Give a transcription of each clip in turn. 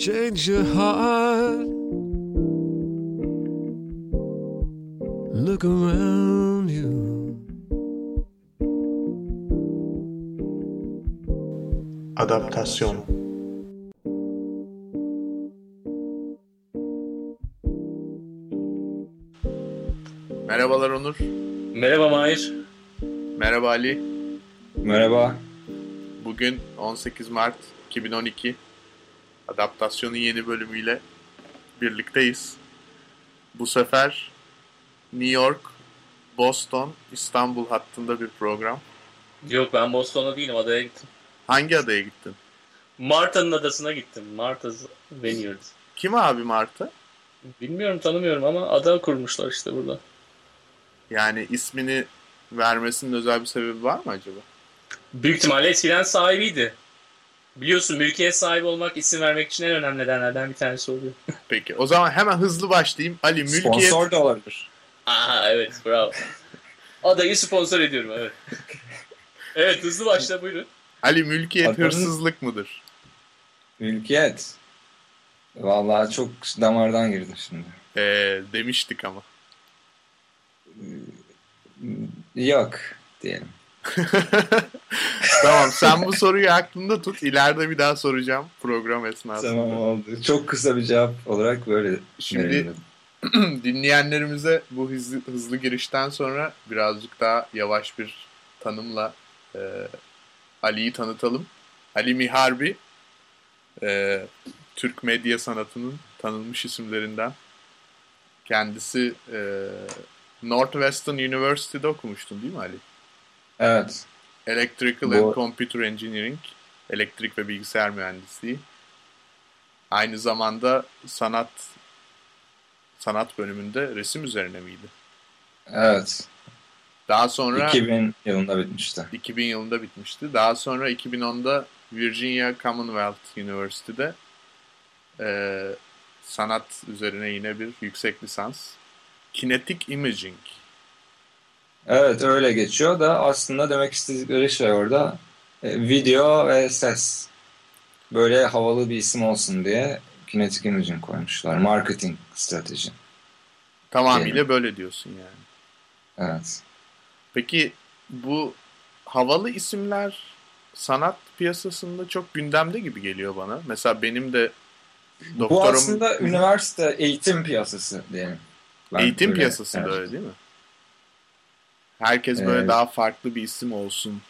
change your heart. Look around you. Adaptasyon Merhabalar Onur. Merhaba Mahir. Merhaba Ali. Merhaba. Bugün 18 Mart 2012. Adaptasyonun yeni bölümüyle birlikteyiz. Bu sefer New York, Boston, İstanbul hattında bir program. Yok ben Boston'a değilim adaya gittim. Hangi adaya gittin? Marta'nın adasına gittim. Martha's Vineyard. Kim abi Marta? Bilmiyorum tanımıyorum ama ada kurmuşlar işte burada. Yani ismini vermesinin özel bir sebebi var mı acaba? Büyük ihtimalle eskiden sahibiydi. Biliyorsun mülkiyet sahibi olmak isim vermek için en önemli nedenlerden bir tanesi oluyor. Peki o zaman hemen hızlı başlayayım. Ali mülkiyet... Sponsor da olabilir. Aa evet bravo. Adayı sponsor ediyorum evet. evet hızlı başla buyurun. Ali mülkiyet Adanın- hırsızlık mıdır? Ülkiyet. Vallahi çok damardan girdin şimdi. Ee, demiştik ama. Yok diyelim. tamam sen bu soruyu aklında tut. İleride bir daha soracağım program esnasında. Tamam oldu. Çok kısa bir cevap olarak böyle Şimdi-. Dinleyenlerimize bu hızlı, hızlı girişten sonra birazcık daha yavaş bir tanımla e, Ali'yi tanıtalım. Ali Miharbi e, Türk medya sanatının tanınmış isimlerinden. Kendisi e, Northwestern University'de okumuştun değil mi Ali? Evet. Electrical Bu- and Computer Engineering, elektrik ve bilgisayar mühendisliği. Aynı zamanda sanat sanat bölümünde resim üzerine miydi? Evet. Daha sonra 2000 yılında bitmişti. 2000 yılında bitmişti. Daha sonra 2010'da Virginia Commonwealth University'de e, sanat üzerine yine bir yüksek lisans. Kinetic Imaging. Evet öyle geçiyor da aslında demek istedikleri şey orada e, video ve ses. Böyle havalı bir isim olsun diye Kinetic Imaging koymuşlar. Marketing strateji. Tamamıyla Diyelim. böyle diyorsun yani. Evet. Peki bu havalı isimler sanat piyasasında çok gündemde gibi geliyor bana. Mesela benim de Bu doktorum aslında üniversite eğitim piyasası diyelim. Ben eğitim öyle- piyasasında evet. öyle değil mi? Herkes böyle Evet. daha farklı bir isim olsun.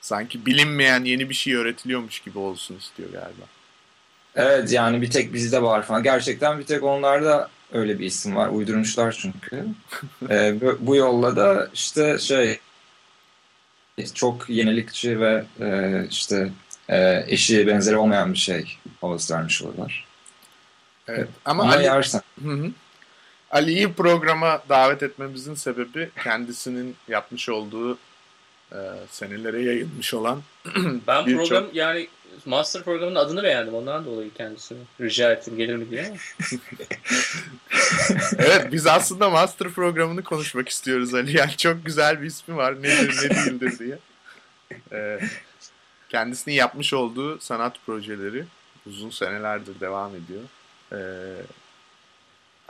Sanki bilinmeyen yeni bir şey öğretiliyormuş gibi olsun istiyor galiba. Evet yani bir tek bizde var falan. Gerçekten bir tek onlarda öyle bir isim var. Uydurmuşlar çünkü. Ee, bu, bu yolla da işte şey çok yenilikçi ve e, işte e, eşi benzeri olmayan bir şey havası vermiş oluyorlar. Evet. Ama, Ama Ali, yersen Hı hı. Ali'yi programa davet etmemizin sebebi kendisinin yapmış olduğu e, senelere yayılmış olan Ben program yani master programının adını beğendim ondan dolayı kendisini rica ettim gelir mi diye evet biz aslında master programını konuşmak istiyoruz Ali. Yani çok güzel bir ismi var. Nedir ne değildir diye. Ee, kendisinin yapmış olduğu sanat projeleri uzun senelerdir devam ediyor. Ee,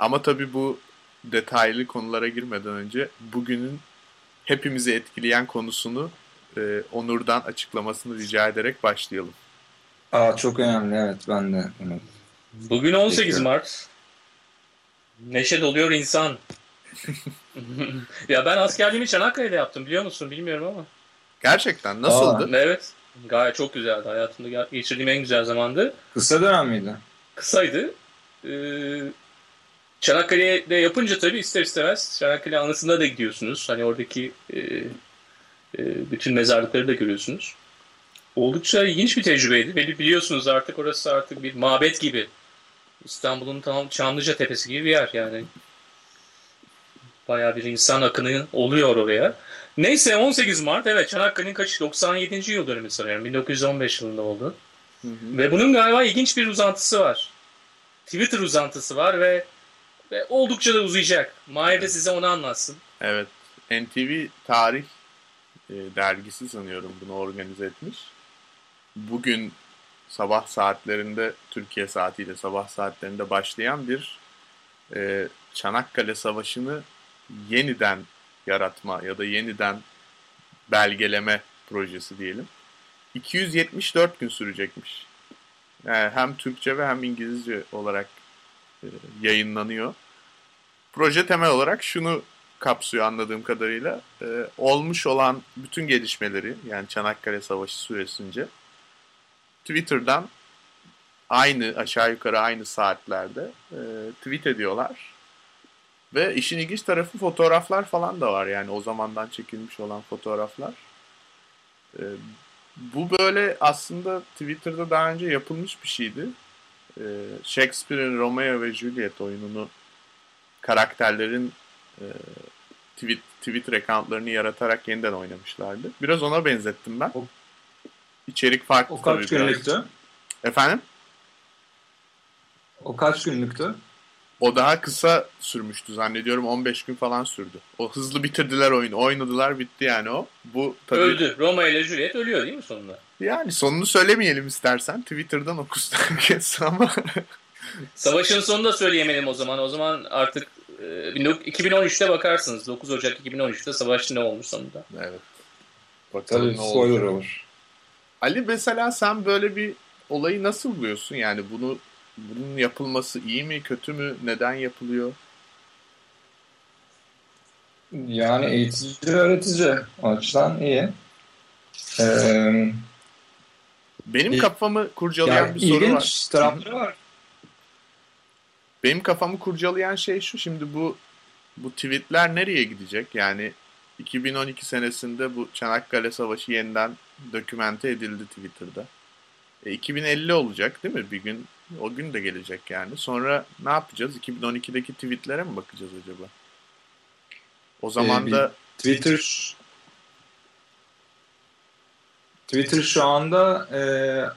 ama tabii bu detaylı konulara girmeden önce bugünün hepimizi etkileyen konusunu e, Onur'dan açıklamasını rica ederek başlayalım. Aa, çok önemli evet ben de evet. Bugün 18 Peki. Mart. Neşe doluyor insan. ya ben askerliğimi Çanakkale'de yaptım biliyor musun bilmiyorum ama. Gerçekten nasıldı? Evet. Gayet çok güzeldi. Hayatımda ge- geçirdiğim en güzel zamandı. Kısa dönem miydi? Kısaydı. Ee, Çanakkale'de yapınca tabii ister istemez Çanakkale anısına da gidiyorsunuz. Hani oradaki e, e, bütün mezarlıkları da görüyorsunuz. Oldukça ilginç bir tecrübeydi. Bili- Biliyorsunuz artık orası artık bir mabet gibi. İstanbul'un tam Çamlıca Tepesi gibi bir yer yani. Bayağı bir insan akını oluyor oraya. Neyse 18 Mart evet Çanakkale'nin kaç 97. yıl dönümü sanıyorum. 1915 yılında oldu. Hı hı. Ve bunun galiba ilginç bir uzantısı var. Twitter uzantısı var ve, ve oldukça da uzayacak. Mahir de size onu anlatsın. Evet. NTV Tarih e, dergisi sanıyorum bunu organize etmiş. Bugün sabah saatlerinde Türkiye saatiyle sabah saatlerinde başlayan bir e, Çanakkale Savaşı'nı yeniden yaratma ya da yeniden belgeleme projesi diyelim. 274 gün sürecekmiş. Yani hem Türkçe ve hem İngilizce olarak e, yayınlanıyor. Proje temel olarak şunu kapsıyor anladığım kadarıyla. E, olmuş olan bütün gelişmeleri yani Çanakkale Savaşı süresince Twitter'dan aynı aşağı yukarı aynı saatlerde e, tweet ediyorlar. Ve işin ilginç tarafı fotoğraflar falan da var yani o zamandan çekilmiş olan fotoğraflar. E, bu böyle aslında Twitter'da daha önce yapılmış bir şeydi. E, Shakespeare'in Romeo ve Juliet oyununu karakterlerin e, tweet, Twitter accountlarını yaratarak yeniden oynamışlardı. Biraz ona benzettim ben. O- İçerik farklı O kaç tabii biraz. günlüktü? Efendim? O kaç günlüktü? O daha kısa sürmüştü zannediyorum 15 gün falan sürdü. O hızlı bitirdiler oyunu. Oynadılar bitti yani o. Bu tabii Öldü. Roma ile Juliet ölüyor değil mi sonunda? yani sonunu söylemeyelim istersen. Twitter'dan okusun herkes ama Savaşın sonunda söyleyemedim o zaman. O zaman artık e, 2013'te bakarsınız. 9 Ocak 2013'te savaş ne olmuş sonunda. evet. Bakalım Tabii ne olacak. olur. Ali mesela sen böyle bir olayı nasıl buluyorsun? Yani bunu bunun yapılması iyi mi, kötü mü, neden yapılıyor? Yani eğitici öğretici açıdan iyi. Ee, Benim kafamı kurcalayan yani bir soru var. ilginç tarafları var. Benim kafamı kurcalayan şey şu. Şimdi bu bu tweetler nereye gidecek? Yani 2012 senesinde bu Çanakkale Savaşı yeniden dokümente edildi Twitter'da. E, 2050 olacak değil mi? Bir gün o gün de gelecek yani. Sonra ne yapacağız? 2012'deki tweetlere mi bakacağız acaba? O zaman bir- da Twitter Twitter şu anda e,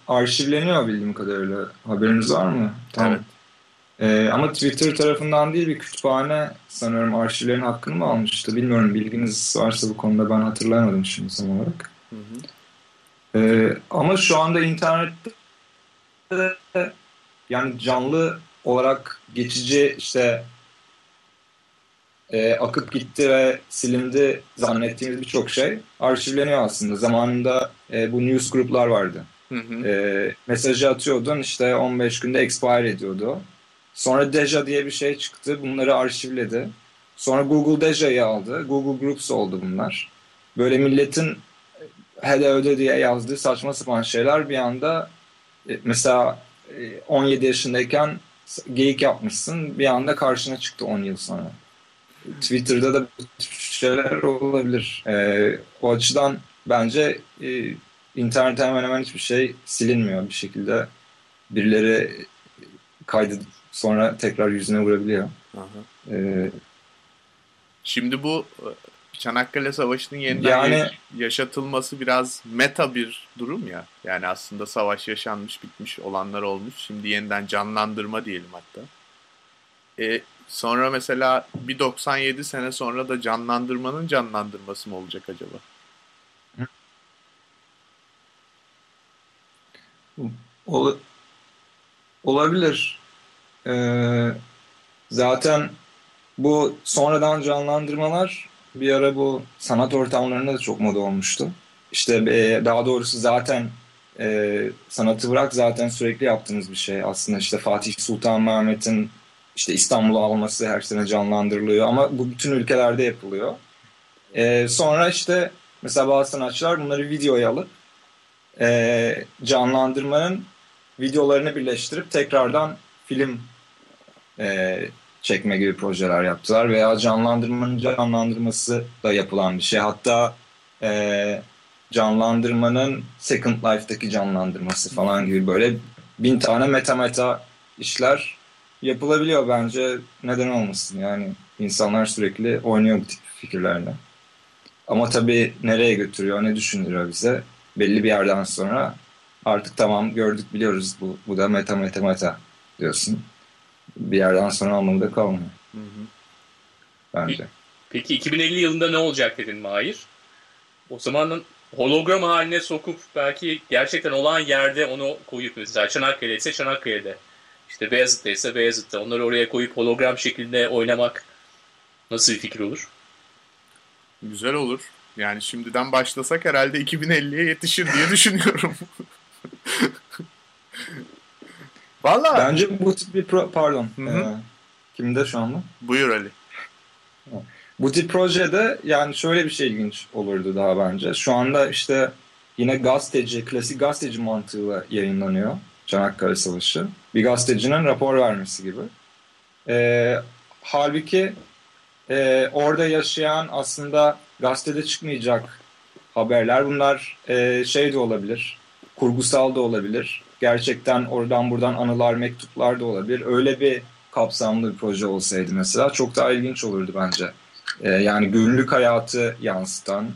arşivleniyor bildiğim kadarıyla. Haberiniz var mı? Evet. E, ama Twitter tarafından değil bir kütüphane sanıyorum arşivlerin hakkını mı almıştı? Bilmiyorum bilginiz varsa bu konuda ben hatırlayamadım şimdi son olarak. Hı hı. Ee, ama şu anda internette yani canlı olarak geçici işte e, akıp gitti ve silindi zannettiğimiz birçok şey arşivleniyor aslında. Zamanında e, bu news gruplar vardı. Hı hı. E, mesajı atıyordun işte 15 günde expire ediyordu. Sonra Deja diye bir şey çıktı. Bunları arşivledi. Sonra Google Deja'yı aldı. Google Groups oldu bunlar. Böyle milletin hele öde diye yazdığı saçma sapan şeyler bir anda e, mesela e, 17 yaşındayken geyik yapmışsın bir anda karşına çıktı 10 yıl sonra. Twitter'da da şeyler olabilir. E, o açıdan bence e, internette hemen hemen hiçbir şey silinmiyor bir şekilde. Birileri kaydı sonra tekrar yüzüne vurabiliyor. Aha. E, Şimdi bu e, Çanakkale Savaşı'nın yeniden Yani- ya- yaşatılması biraz meta bir durum ya. Yani aslında savaş yaşanmış, bitmiş, olanlar olmuş. Şimdi yeniden canlandırma diyelim hatta. E, sonra mesela bir 97 sene sonra da canlandırmanın canlandırması mı olacak acaba? Ol- olabilir. Ee, zaten bu sonradan canlandırmalar bir ara bu sanat ortamlarında da çok moda olmuştu. İşte e, daha doğrusu zaten e, sanatı bırak zaten sürekli yaptığımız bir şey. Aslında işte Fatih Sultan Mehmet'in işte İstanbul'u alması her sene canlandırılıyor ama bu bütün ülkelerde yapılıyor. E, sonra işte mesela bazı sanatçılar bunları videoya alıp e, canlandırmanın videolarını birleştirip tekrardan film e, çekme gibi projeler yaptılar veya canlandırmanın canlandırması da yapılan bir şey. Hatta e, canlandırmanın Second Life'daki canlandırması falan gibi böyle bin tane meta meta işler yapılabiliyor bence. Neden olmasın yani insanlar sürekli oynuyor bu tip fikirlerle. Ama tabii nereye götürüyor, ne düşündürüyor bize? Belli bir yerden sonra artık tamam gördük biliyoruz bu, bu da meta meta meta diyorsun. Bir yerden sonra anlamda kalmıyor Hı hı. bence. Peki 2050 yılında ne olacak dedin Mahir? O zaman hologram haline sokup belki gerçekten olan yerde onu koyup mesela Çanakkale ise Çanakkale'de işte Beyazıt'ta ise Beyazıt'ta onları oraya koyup hologram şeklinde oynamak nasıl bir fikir olur? Güzel olur. Yani şimdiden başlasak herhalde 2050'ye yetişir diye düşünüyorum. Valla. Bence bu tip bir pro- pardon. Hı hı. Ee, kimde şu anda? Buyur Ali. Bu tip projede yani şöyle bir şey ilginç olurdu daha bence. Şu anda işte yine gazeteci, klasik gazeteci mantığıyla yayınlanıyor Çanakkale Savaşı. Bir gazetecinin rapor vermesi gibi. Ee, halbuki e, orada yaşayan aslında gazetede çıkmayacak haberler bunlar e, şey de olabilir, kurgusal da olabilir. Gerçekten oradan buradan anılar, mektuplar da olabilir. Öyle bir kapsamlı bir proje olsaydı mesela çok daha ilginç olurdu bence. Ee, yani günlük hayatı yansıtan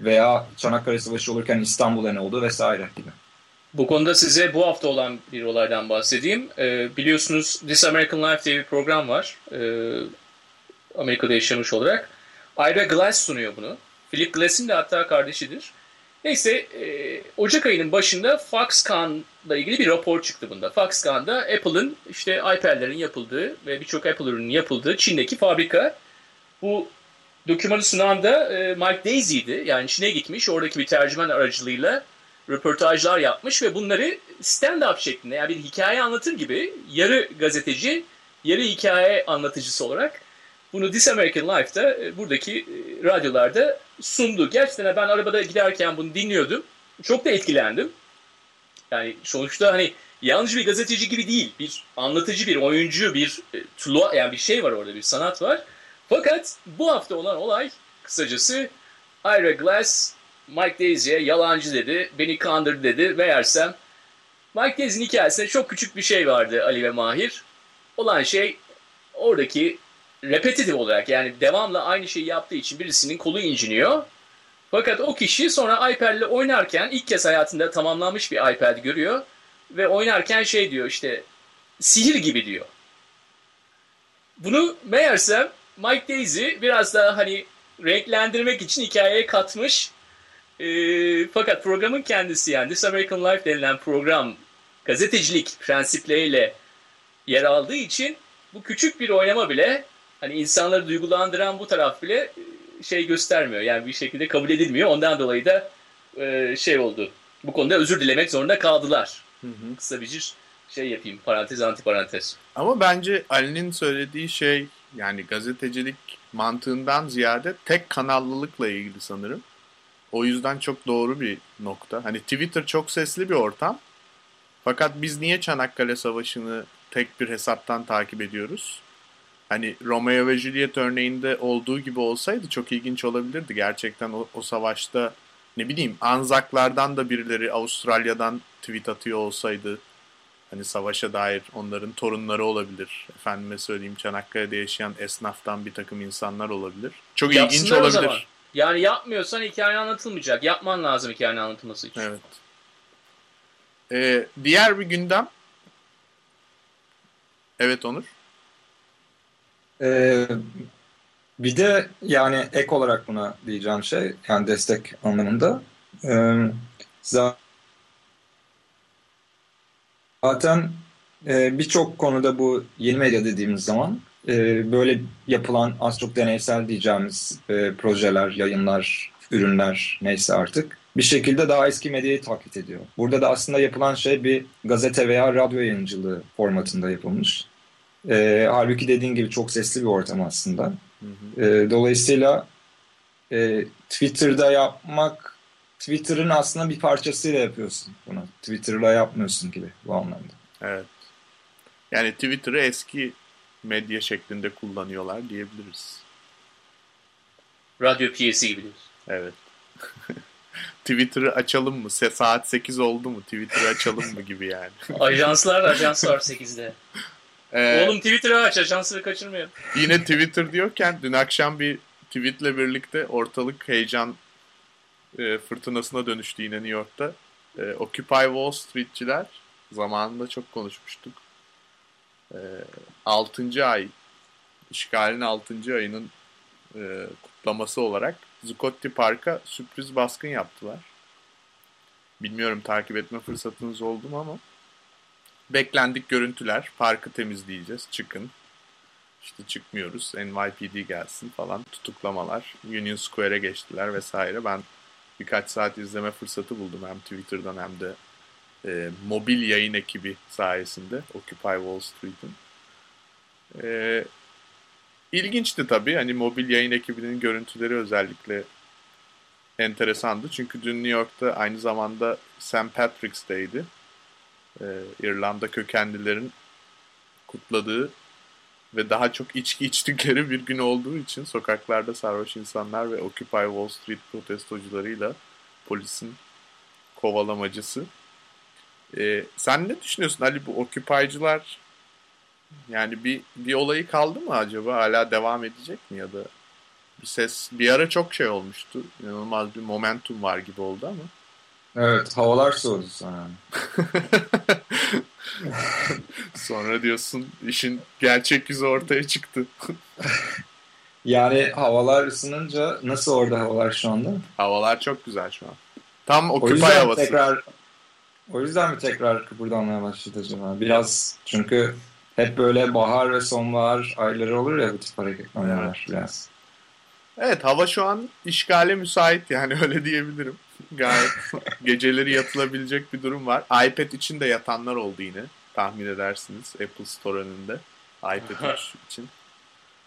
veya Çanakkale Savaşı olurken İstanbul'a ne oldu vesaire gibi. Bu konuda size bu hafta olan bir olaydan bahsedeyim. Ee, biliyorsunuz This American Life diye bir program var. Ee, Amerika'da yaşamış olarak. Ira Glass sunuyor bunu. Philip Glass'in de hatta kardeşidir. Neyse e, Ocak ayının başında Foxconn'la ilgili bir rapor çıktı bunda. Foxconn'da Apple'ın işte iPad'lerin yapıldığı ve birçok Apple ürünün yapıldığı Çin'deki fabrika. Bu dokümanı sunan da e, Mike Daisy'ydi. Yani Çin'e gitmiş oradaki bir tercüman aracılığıyla röportajlar yapmış ve bunları stand-up şeklinde yani bir hikaye anlatır gibi yarı gazeteci, yarı hikaye anlatıcısı olarak bunu This American Life'da e, buradaki e, radyolarda sundu. Gerçekten ben arabada giderken bunu dinliyordum. Çok da etkilendim. Yani sonuçta hani yalnızca bir gazeteci gibi değil. Bir anlatıcı, bir oyuncu, bir e, tulu, yani bir şey var orada, bir sanat var. Fakat bu hafta olan olay kısacası Ira Glass Mike Daisy'ye yalancı dedi, beni kandırdı dedi. Meğersem Mike Daisy'nin hikayesinde çok küçük bir şey vardı Ali ve Mahir. Olan şey oradaki repetitif olarak yani devamlı aynı şeyi yaptığı için birisinin kolu inciniyor. Fakat o kişi sonra iPad ile oynarken ilk kez hayatında tamamlanmış bir iPad görüyor ve oynarken şey diyor işte sihir gibi diyor. Bunu meğersem Mike Daisy biraz daha hani renklendirmek için hikayeye katmış. E, fakat programın kendisi yani This American Life denilen program gazetecilik prensipleriyle yer aldığı için bu küçük bir oynama bile hani insanları duygulandıran bu taraf bile e, şey göstermiyor. Yani bir şekilde kabul edilmiyor. Ondan dolayı da e, şey oldu. Bu konuda özür dilemek zorunda kaldılar. Hı hı. Kısa bir şey yapayım. Parantez antiparantez. Ama bence Ali'nin söylediği şey yani gazetecilik mantığından ziyade tek kanallılıkla ilgili sanırım. O yüzden çok doğru bir nokta. Hani Twitter çok sesli bir ortam. Fakat biz niye Çanakkale Savaşı'nı tek bir hesaptan takip ediyoruz? Hani Romeo ve Juliet örneğinde olduğu gibi olsaydı çok ilginç olabilirdi. Gerçekten o, o savaşta ne bileyim Anzaklardan da birileri Avustralya'dan tweet atıyor olsaydı hani savaşa dair onların torunları olabilir. Efendime söyleyeyim Çanakkale'de yaşayan esnaftan bir takım insanlar olabilir. Çok ilginç Yapsınlar o olabilir. zaman. Yani yapmıyorsan hikaye anlatılmayacak. Yapman lazım hikayenin anlatılması için. Evet. Ee, diğer bir gündem. Evet Onur. Ee, bir de yani ek olarak buna diyeceğim şey yani destek anlamında ee, zaten e, birçok konuda bu yeni medya dediğimiz zaman e, böyle yapılan az çok deneysel diyeceğimiz e, projeler, yayınlar, ürünler neyse artık bir şekilde daha eski medyayı taklit ediyor. Burada da aslında yapılan şey bir gazete veya radyo yayıncılığı formatında yapılmış. E, halbuki dediğin gibi çok sesli bir ortam aslında. Hı hı. E, dolayısıyla e, Twitter'da yapmak, Twitter'ın aslında bir parçasıyla yapıyorsun bunu. Twitter'la yapmıyorsun gibi bu anlamda. Evet. Yani Twitter'ı eski medya şeklinde kullanıyorlar diyebiliriz. Radyo piyesi gibi diyorsun. Evet. Twitter'ı açalım mı? Se- Saat 8 oldu mu? Twitter'ı açalım mı gibi yani. Ajanslar ajans var 8'de. Ee, Oğlum Twitter'ı aç ajansları kaçırmayalım. yine Twitter diyorken dün akşam bir tweetle birlikte ortalık heyecan e, fırtınasına dönüştü yine New York'ta. E, Occupy Wall Street'çiler zamanında çok konuşmuştuk. E, 6. ay işgalin 6. ayının e, kutlaması olarak Zuccotti Park'a sürpriz baskın yaptılar. Bilmiyorum takip etme fırsatınız oldu mu ama beklendik görüntüler. Parkı temizleyeceğiz. Çıkın. İşte çıkmıyoruz. NYPD gelsin falan. Tutuklamalar. Union Square'e geçtiler vesaire. Ben birkaç saat izleme fırsatı buldum hem Twitter'dan hem de e, mobil yayın ekibi sayesinde Occupy Wall Street'in. E, ilginçti tabii. Hani mobil yayın ekibinin görüntüleri özellikle enteresandı. Çünkü dün New York'ta aynı zamanda St. Patrick's Day'di. E, İrlanda kökenlilerin kutladığı ve daha çok içki içtikleri bir gün olduğu için sokaklarda sarhoş insanlar ve Occupy Wall Street protestocularıyla polisin kovalamacısı. Ee, sen ne düşünüyorsun Ali bu Occupy'cılar yani bir bir olayı kaldı mı acaba? Hala devam edecek mi ya da bir ses bir ara çok şey olmuştu. İnanılmaz bir momentum var gibi oldu ama. Evet havalar soğudu sonra. sonra diyorsun işin gerçek yüzü ortaya çıktı. yani havalar ısınınca nasıl orada havalar şu anda? Havalar çok güzel şu an. Tam o Occupy havası. Tekrar, o yüzden mi tekrar kıpırdanmaya başladı acaba? Biraz çünkü hep böyle bahar ve sonbahar ayları olur ya bu tip hareketler evet. biraz. Evet hava şu an işgale müsait yani öyle diyebilirim. Gayet geceleri yatılabilecek bir durum var. iPad için de yatanlar oldu yine. Tahmin edersiniz Apple Store önünde. iPad 3 için.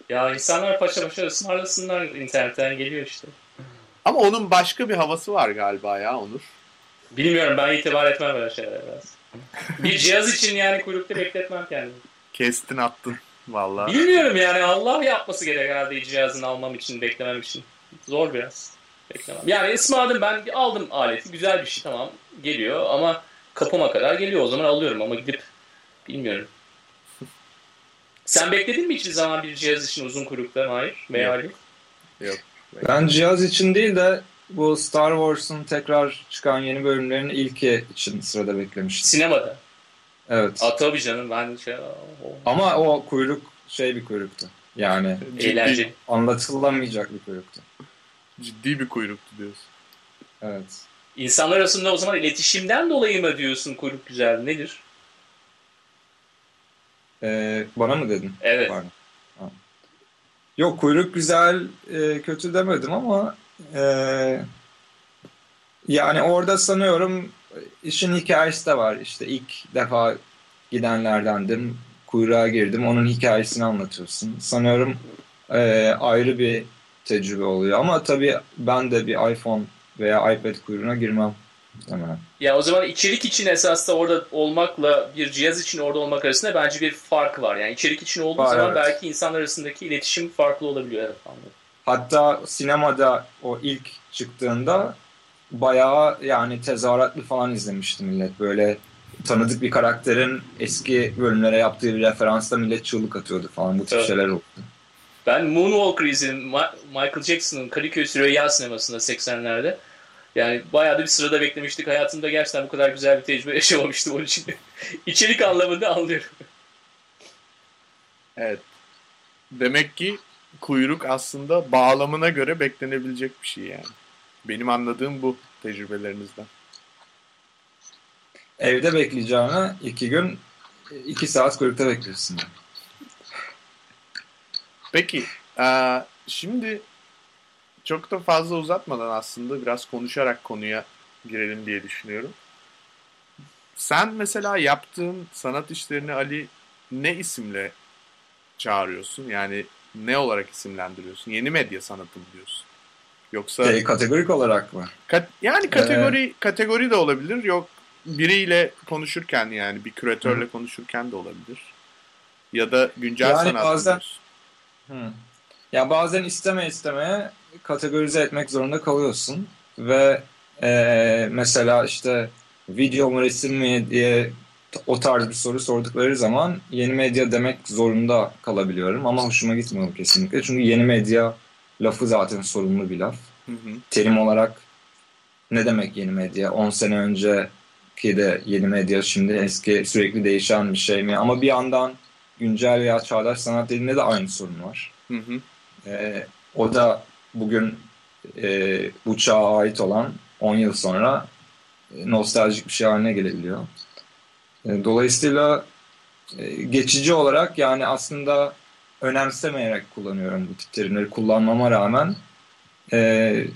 Ya insanlar paşa paşa ısmarlasınlar internetten geliyor işte. Ama onun başka bir havası var galiba ya Onur. Bilmiyorum ben itibar etmem böyle şeylere biraz. bir cihaz için yani kuyrukta bekletmem kendimi. Kestin attın vallahi. Bilmiyorum yani Allah yapması gerek herhalde cihazını almam için beklemem için. Zor biraz. Beklemem. Yani ısmarladım ben aldım aleti güzel bir şey tamam geliyor ama kapıma kadar geliyor o zaman alıyorum ama gidip bilmiyorum. Sen bekledin mi hiçbir zaman bir cihaz için uzun kuyrukta Hayır veya Yok. Yok. Ben cihaz için değil de bu Star Wars'un tekrar çıkan yeni bölümlerin ilki için sırada beklemiştim. Sinemada. Evet. A, tabii canım ben şey... Ama o kuyruk şey bir kuyruktu. Yani eğlenceli. Anlatılamayacak bir kuyruktu. Ciddi bir kuyruktu diyorsun. Evet. İnsanlar arasında o zaman iletişimden dolayı mı diyorsun kuyruk güzel? Nedir? Ee, bana mı dedin? Evet. Pardon. Yok kuyruk güzel e, kötü demedim ama e, yani orada sanıyorum işin hikayesi de var. İşte ilk defa gidenlerdendim. Kuyruğa girdim. Onun hikayesini anlatıyorsun. Sanıyorum e, ayrı bir tecrübe oluyor. Ama tabii ben de bir iPhone veya iPad kuyruğuna girmem. Hemen. Ya o zaman içerik için esas da orada olmakla bir cihaz için orada olmak arasında bence bir fark var. Yani içerik için olduğu var, zaman evet. belki insanlar arasındaki iletişim farklı olabiliyor. Evet, anladım. Hatta sinemada o ilk çıktığında bayağı yani tezahüratlı falan izlemişti millet. Böyle tanıdık bir karakterin eski bölümlere yaptığı bir referansta millet çığlık atıyordu falan. Bu tip evet. şeyler oldu. Ben Moonwalker izledim. Michael Jackson'ın Kadıköy Süreyya sinemasında 80'lerde. Yani bayağı da bir sırada beklemiştik. Hayatımda gerçekten bu kadar güzel bir tecrübe yaşamamıştım onun için. İçerik anlamında anlıyorum. Evet. Demek ki kuyruk aslında bağlamına göre beklenebilecek bir şey yani. Benim anladığım bu tecrübelerinizden. Evde bekleyeceğine iki gün iki saat kuyrukta bekliyorsun. Peki. Şimdi çok da fazla uzatmadan aslında biraz konuşarak konuya girelim diye düşünüyorum. Sen mesela yaptığın sanat işlerini Ali ne isimle çağırıyorsun? Yani ne olarak isimlendiriyorsun? Yeni medya sanatı mı diyorsun? Yoksa şey, kategorik olarak mı? Kat, yani kategori ee... kategori de olabilir. Yok biriyle konuşurken yani bir küratörle Hı. konuşurken de olabilir. Ya da güncel yani sanat bazen... Hı. Ya bazen isteme istemeye kategorize etmek zorunda kalıyorsun ve e, mesela işte video mu resim mi diye o tarz bir soru sordukları zaman yeni medya demek zorunda kalabiliyorum ama hoşuma gitmiyor kesinlikle çünkü yeni medya lafı zaten sorumlu bir laf. Hı hı. Terim olarak ne demek yeni medya? 10 sene önceki de yeni medya şimdi eski sürekli değişen bir şey mi? Ama bir yandan güncel veya çağdaş sanat dilinde de aynı sorun var. Hı hı. Ee, o da bugün e, bu çağa ait olan 10 yıl sonra e, nostaljik bir şey haline gelebiliyor. E, dolayısıyla e, geçici olarak yani aslında önemsemeyerek kullanıyorum bu tip terimleri kullanmama rağmen e,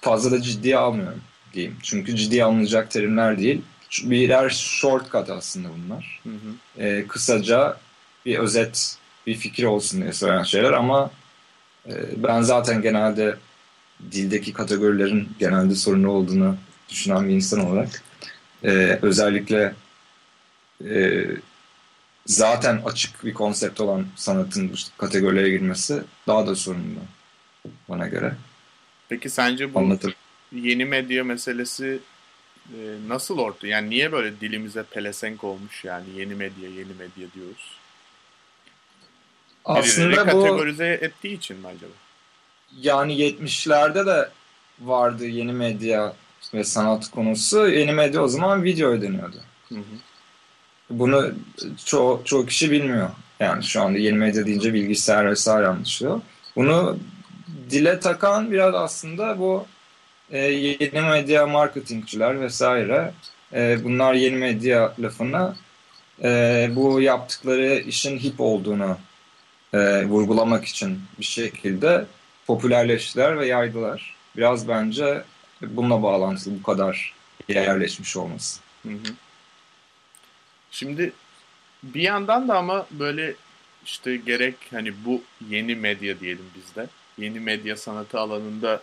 fazla da ciddiye almıyorum diyeyim. Çünkü ciddiye alınacak terimler değil. Birer shortcut aslında bunlar. Hı hı. E, kısaca bir özet, bir fikir olsun diye söylenen şeyler ama e, ben zaten genelde dildeki kategorilerin genelde sorunlu olduğunu düşünen bir insan olarak e, özellikle e, zaten açık bir konsept olan sanatın bu kategorilere girmesi daha da sorunlu bana göre. Peki sence bu Anlatır. yeni medya meselesi e, nasıl orta? Yani niye böyle dilimize pelesenk olmuş yani yeni medya, yeni medya diyoruz? Aslında bu kategorize ettiği için mi acaba? yani 70'lerde de vardı yeni medya ve sanat konusu. Yeni medya o zaman video deniyordu. Hı hı. Bunu çoğu, çoğu kişi bilmiyor. Yani şu anda yeni medya deyince bilgisayar vesaire anlaşılıyor. Bunu dile takan biraz aslında bu e, yeni medya marketingçiler vesaire. E, bunlar yeni medya lafını e, bu yaptıkları işin hip olduğunu e, vurgulamak için bir şekilde popülerleştiler ve yaydılar. Biraz bence bununla bağlantılı bu kadar yerleşmiş olması. Hı hı. Şimdi bir yandan da ama böyle işte gerek hani bu yeni medya diyelim bizde. Yeni medya sanatı alanında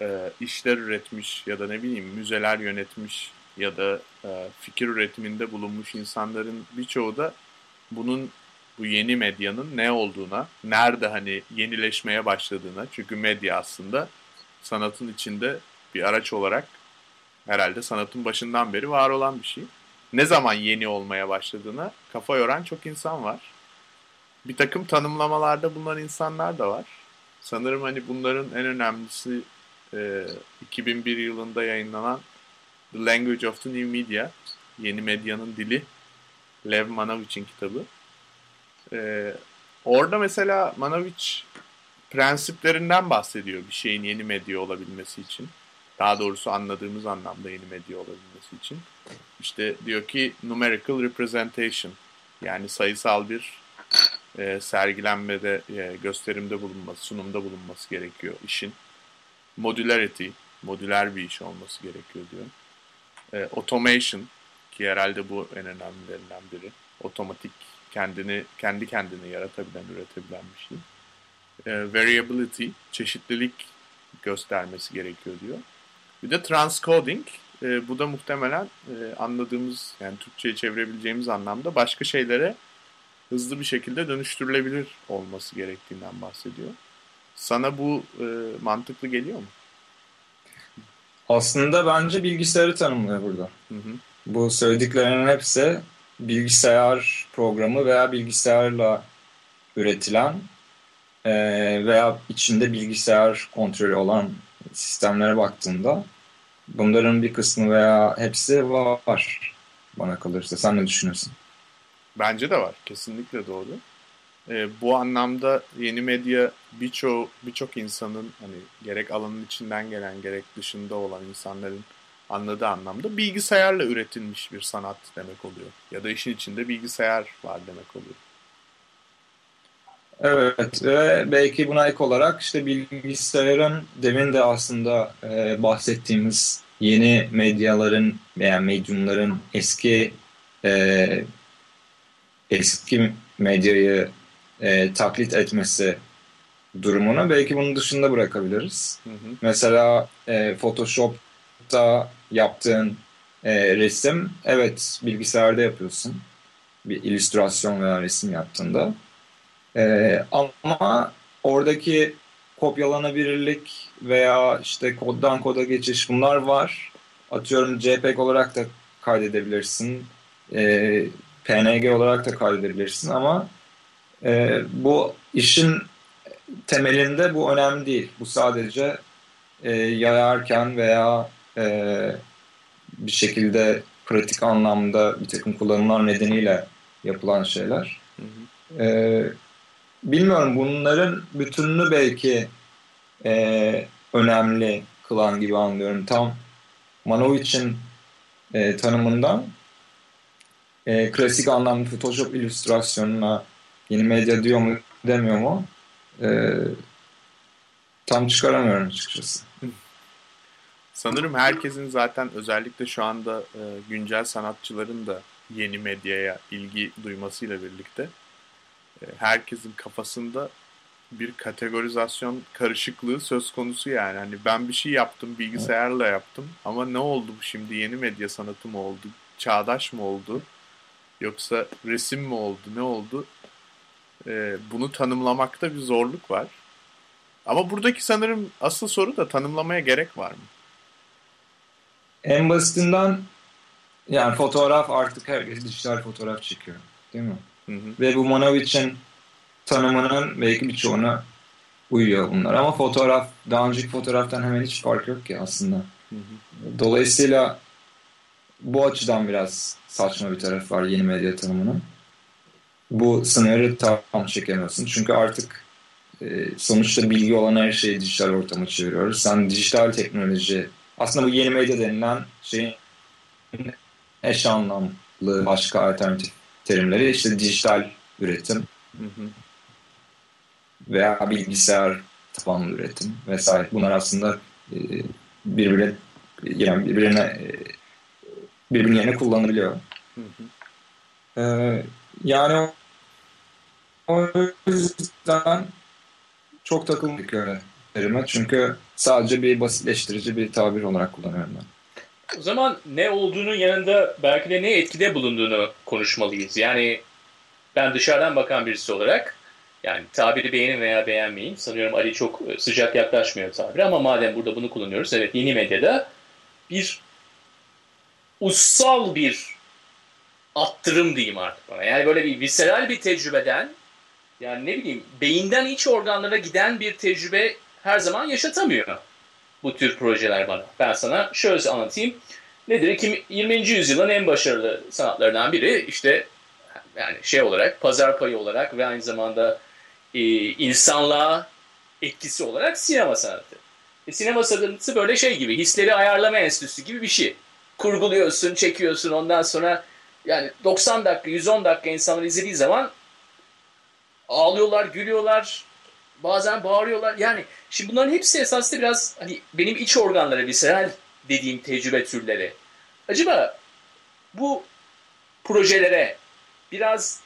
e, işler üretmiş ya da ne bileyim müzeler yönetmiş ya da e, fikir üretiminde bulunmuş insanların birçoğu da bunun bu yeni medyanın ne olduğuna, nerede hani yenileşmeye başladığına çünkü medya aslında sanatın içinde bir araç olarak herhalde sanatın başından beri var olan bir şey. Ne zaman yeni olmaya başladığına kafa yoran çok insan var. Bir takım tanımlamalarda bulunan insanlar da var. Sanırım hani bunların en önemlisi e, 2001 yılında yayınlanan The Language of the New Media, Yeni Medyanın Dili, Lev Manavich'in kitabı. E, orada mesela Manavich prensiplerinden bahsediyor bir şeyin yeni medya olabilmesi için. Daha doğrusu anladığımız anlamda yeni medya olabilmesi için. İşte diyor ki numerical representation yani sayısal bir e, sergilenmede, e, gösterimde bulunması, sunumda bulunması gerekiyor işin. Modularity, modüler bir iş olması gerekiyor diyor. E, automation ki herhalde bu en önemlilerinden biri. Otomatik kendini kendi kendini yaratabilen, üretebilen bir şey. E, variability, çeşitlilik göstermesi gerekiyor diyor. Bir de transcoding, e, bu da muhtemelen e, anladığımız yani Türkçe'ye çevirebileceğimiz anlamda başka şeylere hızlı bir şekilde dönüştürülebilir olması gerektiğinden bahsediyor. Sana bu e, mantıklı geliyor mu? Aslında bence bilgisayarı tanımlıyor burada. Hı hı. Bu söylediklerinin hepsi bilgisayar programı veya bilgisayarla üretilen e, veya içinde bilgisayar kontrolü olan sistemlere baktığında bunların bir kısmı veya hepsi var bana kalırsa. Sen ne düşünüyorsun? Bence de var. Kesinlikle doğru. Ee, bu anlamda yeni medya birçok birçok insanın hani gerek alanın içinden gelen gerek dışında olan insanların anladığı anlamda bilgisayarla üretilmiş bir sanat demek oluyor. Ya da işin içinde bilgisayar var demek oluyor. Evet ve belki buna ek olarak işte bilgisayarın demin de aslında e, bahsettiğimiz yeni medyaların veya medyumların eski e, eski medyayı e, taklit etmesi durumunu belki bunun dışında bırakabiliriz. Hı hı. Mesela e, Photoshop'ta yaptığın e, resim evet bilgisayarda yapıyorsun. Bir illüstrasyon veya resim yaptığında. E, ama oradaki kopyalanabilirlik veya işte koddan koda geçiş bunlar var. Atıyorum JPEG olarak da kaydedebilirsin. E, PNG olarak da kaydedebilirsin ama e, bu işin temelinde bu önemli değil. Bu sadece e, yayarken veya e, bir şekilde pratik anlamda bir takım kullanımlar nedeniyle yapılan şeyler. Hı hı. E, bilmiyorum bunların bütününü belki e, önemli kılan gibi anlıyorum. Tam Manovic'in e, tanımından e, klasik anlamda Photoshop illüstrasyonuna yeni medya diyor mu demiyor mu e, tam çıkaramıyorum açıkçası. Sanırım herkesin zaten özellikle şu anda e, güncel sanatçıların da yeni medyaya ilgi duymasıyla birlikte e, herkesin kafasında bir kategorizasyon karışıklığı söz konusu yani. Hani ben bir şey yaptım, bilgisayarla yaptım ama ne oldu bu şimdi? Yeni medya sanatı mı oldu? Çağdaş mı oldu? Yoksa resim mi oldu? Ne oldu? E, bunu tanımlamakta bir zorluk var. Ama buradaki sanırım asıl soru da tanımlamaya gerek var mı? En basitinden yani fotoğraf artık herkes dijital fotoğraf çekiyor. Değil mi? Hı hı. Ve bu Manovic'in tanımının belki birçoğuna uyuyor bunlar. Ama fotoğraf, daha önceki fotoğraftan hemen hiç fark yok ki aslında. Hı hı. Dolayısıyla bu açıdan biraz saçma bir taraf var yeni medya tanımının. Bu sınırı tam çekemiyorsun. Çünkü artık e, sonuçta bilgi olan her şeyi dijital ortama çeviriyoruz. Sen dijital teknoloji, aslında bu yeni medya denilen şeyin eş anlamlı başka alternatif terimleri işte dijital üretim Hı hı. veya bilgisayar tabanlı üretim vesaire. Bunlar aslında e, birbirine yani birbirine e, birbirinin yerine. Hı hı. Ee, yani o yüzden çok takılmak öyle terime. Çünkü sadece bir basitleştirici bir tabir olarak kullanıyorum ben. O zaman ne olduğunun yanında belki de ne etkide bulunduğunu konuşmalıyız. Yani ben dışarıdan bakan birisi olarak yani tabiri beğenin veya beğenmeyin. Sanıyorum Ali çok e, sıcak yaklaşmıyor tabiri ama madem burada bunu kullanıyoruz. Evet yeni medyada bir ussal bir attırım diyeyim artık bana. Yani böyle bir visceral bir tecrübeden yani ne bileyim beyinden iç organlara giden bir tecrübe her zaman yaşatamıyor bu tür projeler bana. Ben sana şöyle anlatayım. Nedir? Kim- 20. yüzyılın en başarılı sanatlarından biri işte yani şey olarak pazar payı olarak ve aynı zamanda e, insanlığa etkisi olarak sinema sanatı. E, sinema sanatı böyle şey gibi hisleri ayarlama enstitüsü gibi bir şey. Kurguluyorsun, çekiyorsun ondan sonra yani 90 dakika, 110 dakika insanlar izlediği zaman ağlıyorlar, gülüyorlar, bazen bağırıyorlar. Yani şimdi bunların hepsi esasında biraz hani benim iç organlara visceral dediğim tecrübe türleri. Acaba bu projelere biraz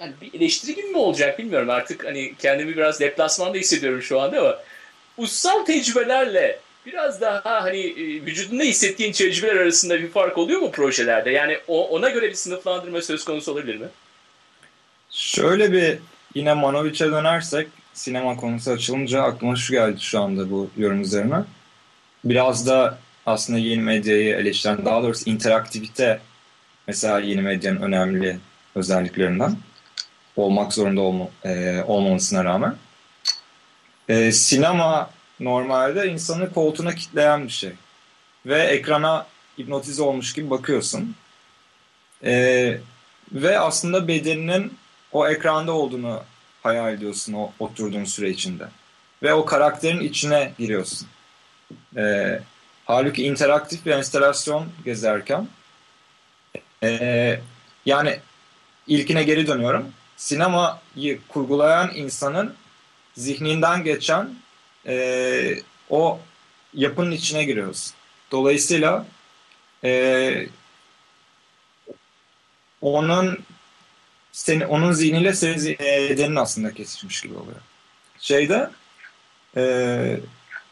yani bir eleştiri gibi mi olacak bilmiyorum artık hani kendimi biraz deplasmanda hissediyorum şu anda ama ussal tecrübelerle biraz daha hani e, vücudunda hissettiğin tecrübeler arasında bir fark oluyor mu projelerde? Yani ona göre bir sınıflandırma söz konusu olabilir mi? Şöyle bir yine Manovic'e dönersek sinema konusu açılınca aklıma şu geldi şu anda bu yorum üzerine. Biraz da aslında yeni medyayı eleştiren, daha doğrusu interaktivite mesela yeni medyanın önemli özelliklerinden olmak zorunda olma, e, olmamasına rağmen. E, sinema normalde insanı koltuğuna kitleyen bir şey. Ve ekrana hipnotize olmuş gibi bakıyorsun. E, ve aslında bedeninin o ekranda olduğunu hayal ediyorsun o oturduğun süre içinde. Ve o karakterin içine giriyorsun. E, halbuki interaktif bir enstalasyon gezerken e, yani ilkine geri dönüyorum. Sinemayı kurgulayan insanın zihninden geçen e, o yapının içine giriyoruz. Dolayısıyla e, onun seni, onun zihniyle senin e, bedenin aslında kesişmiş gibi oluyor. Şeyde e,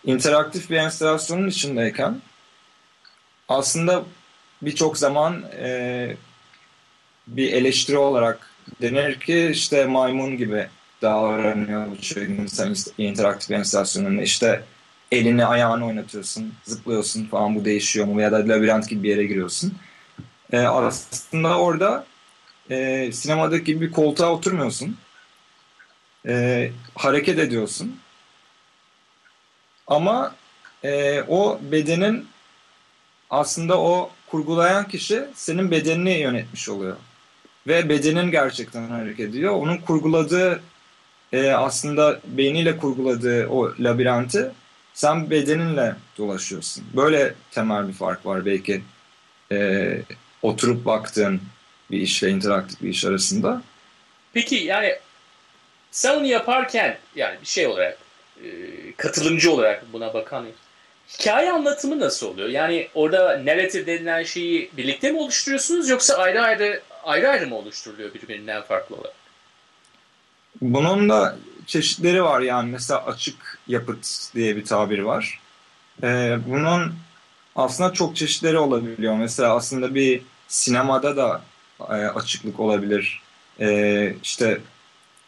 interaktif bir enstalasyonun içindeyken aslında birçok zaman e, bir eleştiri olarak denir ki işte maymun gibi davranıyor bu çocuk insan interaktif enstallasyonunda işte elini ayağını oynatıyorsun, zıplıyorsun falan bu değişiyor mu ya da labirent gibi bir yere giriyorsun. E, aslında orada e, sinemadaki gibi bir koltuğa oturmuyorsun. E, hareket ediyorsun. Ama e, o bedenin aslında o kurgulayan kişi senin bedenini yönetmiş oluyor. Ve bedenin gerçekten hareket ediyor. Onun kurguladığı e, aslında beyniyle kurguladığı o labirenti Sen bedeninle dolaşıyorsun. Böyle temel bir fark var belki e, oturup baktığın bir işle interaktif bir iş arasında. Peki yani sen onu yaparken yani bir şey olarak e, katılımcı olarak buna bakan hikaye anlatımı nasıl oluyor? Yani orada narrative denilen şeyi birlikte mi oluşturuyorsunuz yoksa ayrı ayrı ayrı ayrı mı oluşturuluyor birbirinden farklı olarak? Bunun da çeşitleri var yani mesela açık yapıt diye bir tabir var. Ee, bunun aslında çok çeşitleri olabiliyor. Mesela aslında bir sinemada da e, açıklık olabilir. E, işte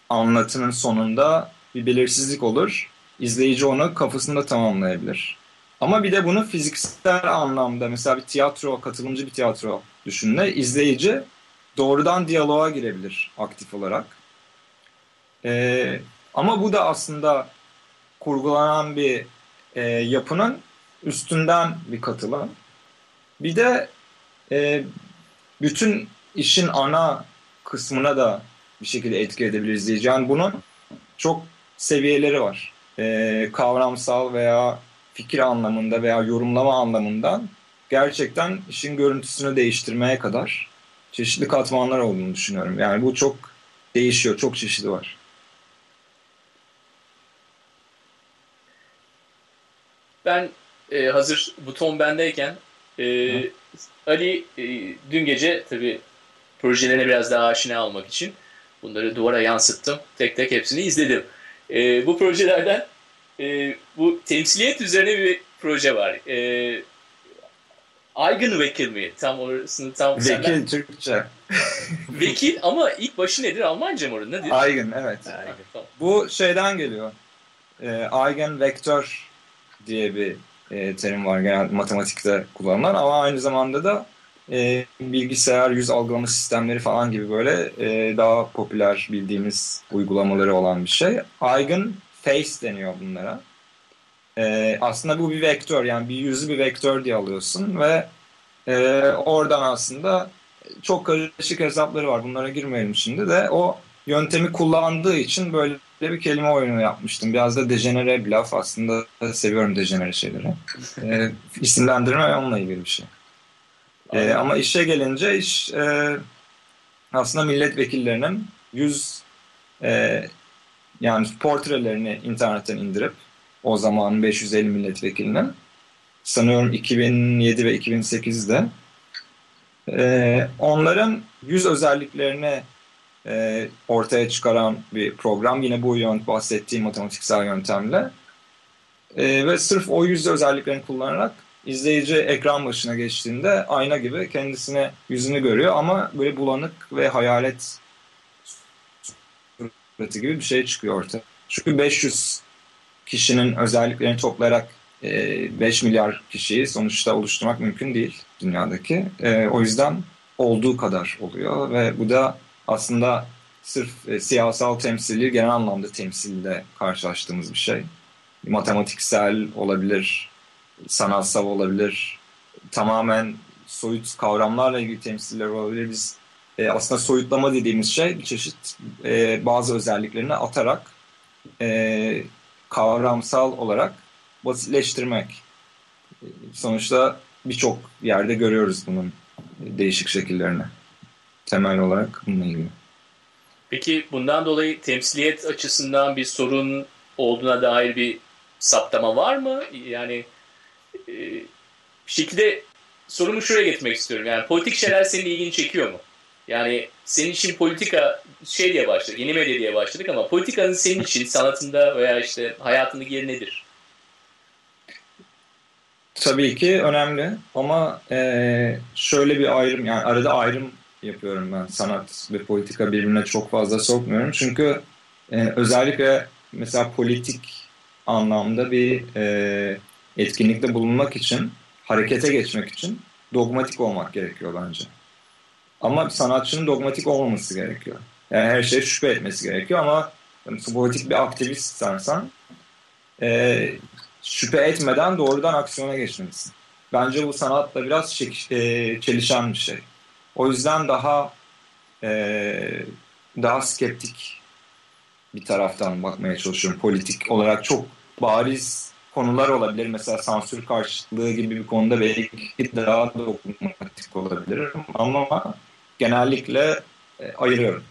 anlatının sonunda bir belirsizlik olur. İzleyici onu kafasında tamamlayabilir. Ama bir de bunu fiziksel anlamda mesela bir tiyatro, katılımcı bir tiyatro düşünün. izleyici doğrudan diyaloğa girebilir aktif olarak. E, ama bu da aslında kurgulanan bir e, yapının üstünden bir katılım. Bir de e, bütün işin ana kısmına da bir şekilde etki edebiliriz diyeceğim. Bunun çok seviyeleri var. E, kavramsal veya fikir anlamında veya yorumlama anlamından gerçekten işin görüntüsünü değiştirmeye kadar çeşitli katmanlar olduğunu düşünüyorum. Yani bu çok değişiyor, çok çeşidi var. Ben e, hazır buton bendeyken e, Ali e, dün gece tabii projelerine biraz daha aşina almak için bunları duvara yansıttım. Tek tek hepsini izledim. E, bu projelerden e, bu temsiliyet üzerine bir proje var. E, Aygın vekil mi? Tam orasını tam Vekil senden... Türkçe. vekil ama ilk başı nedir? Almanca mı orada? Nedir? Aygın evet. Aygın. Tamam. Bu şeyden geliyor. E, Aygın vektör diye bir e, terim var genel matematikte kullanılan ama aynı zamanda da e, bilgisayar yüz algılama sistemleri falan gibi böyle e, daha popüler bildiğimiz uygulamaları olan bir şey. Eigen face deniyor bunlara. E, aslında bu bir vektör yani bir yüzü bir vektör diye alıyorsun ve e, oradan aslında çok karışık hesapları var. Bunlara girmeyelim şimdi de o yöntemi kullandığı için böyle bir kelime oyunu yapmıştım. Biraz da dejenere bir laf. Aslında seviyorum dejenere şeyleri. e, isimlendirme onunla ilgili bir şey. E, ama işe gelince iş e, aslında milletvekillerinin yüz e, yani portrelerini internetten indirip o zaman 550 milletvekilinin sanıyorum 2007 ve 2008'de e, onların yüz özelliklerini e, ortaya çıkaran bir program. Yine bu yönt bahsettiğim matematiksel yöntemle. E, ve sırf o yüz özelliklerini kullanarak izleyici ekran başına geçtiğinde ayna gibi kendisine yüzünü görüyor ama böyle bulanık ve hayalet suratı gibi bir şey çıkıyor ortaya. Çünkü 500 kişinin özelliklerini toplayarak 5 e, milyar kişiyi sonuçta oluşturmak mümkün değil dünyadaki. E, o yüzden olduğu kadar oluyor ve bu da aslında sırf e, siyasal temsili genel anlamda temsilde karşılaştığımız bir şey. Matematiksel olabilir, sanatsal olabilir, tamamen soyut kavramlarla ilgili temsiller olabilir. Biz e, aslında soyutlama dediğimiz şey bir çeşit e, bazı özelliklerini atarak e, kavramsal olarak basitleştirmek. Sonuçta birçok yerde görüyoruz bunun değişik şekillerini temel olarak bununla ilgili. Peki bundan dolayı temsiliyet açısından bir sorun olduğuna dair bir saptama var mı? Yani e, bir şekilde sorumu şuraya getirmek istiyorum. Yani politik şeyler senin ilgini çekiyor mu? Yani senin için politika şey diye başladık, yeni medya diye başladık ama politikanın senin için sanatında veya işte hayatındaki yeri nedir? Tabii ki önemli ama e, şöyle bir ayrım yani arada ayrım yapıyorum ben. Sanat ve politika birbirine çok fazla sokmuyorum. Çünkü e, özellikle mesela politik anlamda bir e, etkinlikte bulunmak için, harekete geçmek için dogmatik olmak gerekiyor bence. Ama sanatçının dogmatik olmaması gerekiyor. Yani her şeye şüphe etmesi gerekiyor ama yani politik bir aktivist sansan e, şüphe etmeden doğrudan aksiyona geçmelisin. Bence bu sanatla biraz çek, e, çelişen bir şey. O yüzden daha e, daha skeptik bir taraftan bakmaya çalışıyorum. Politik olarak çok bariz konular olabilir. Mesela sansür karşıtlığı gibi bir konuda belki daha dogmatik olabilir. Ama genellikle e, ayırıyorum.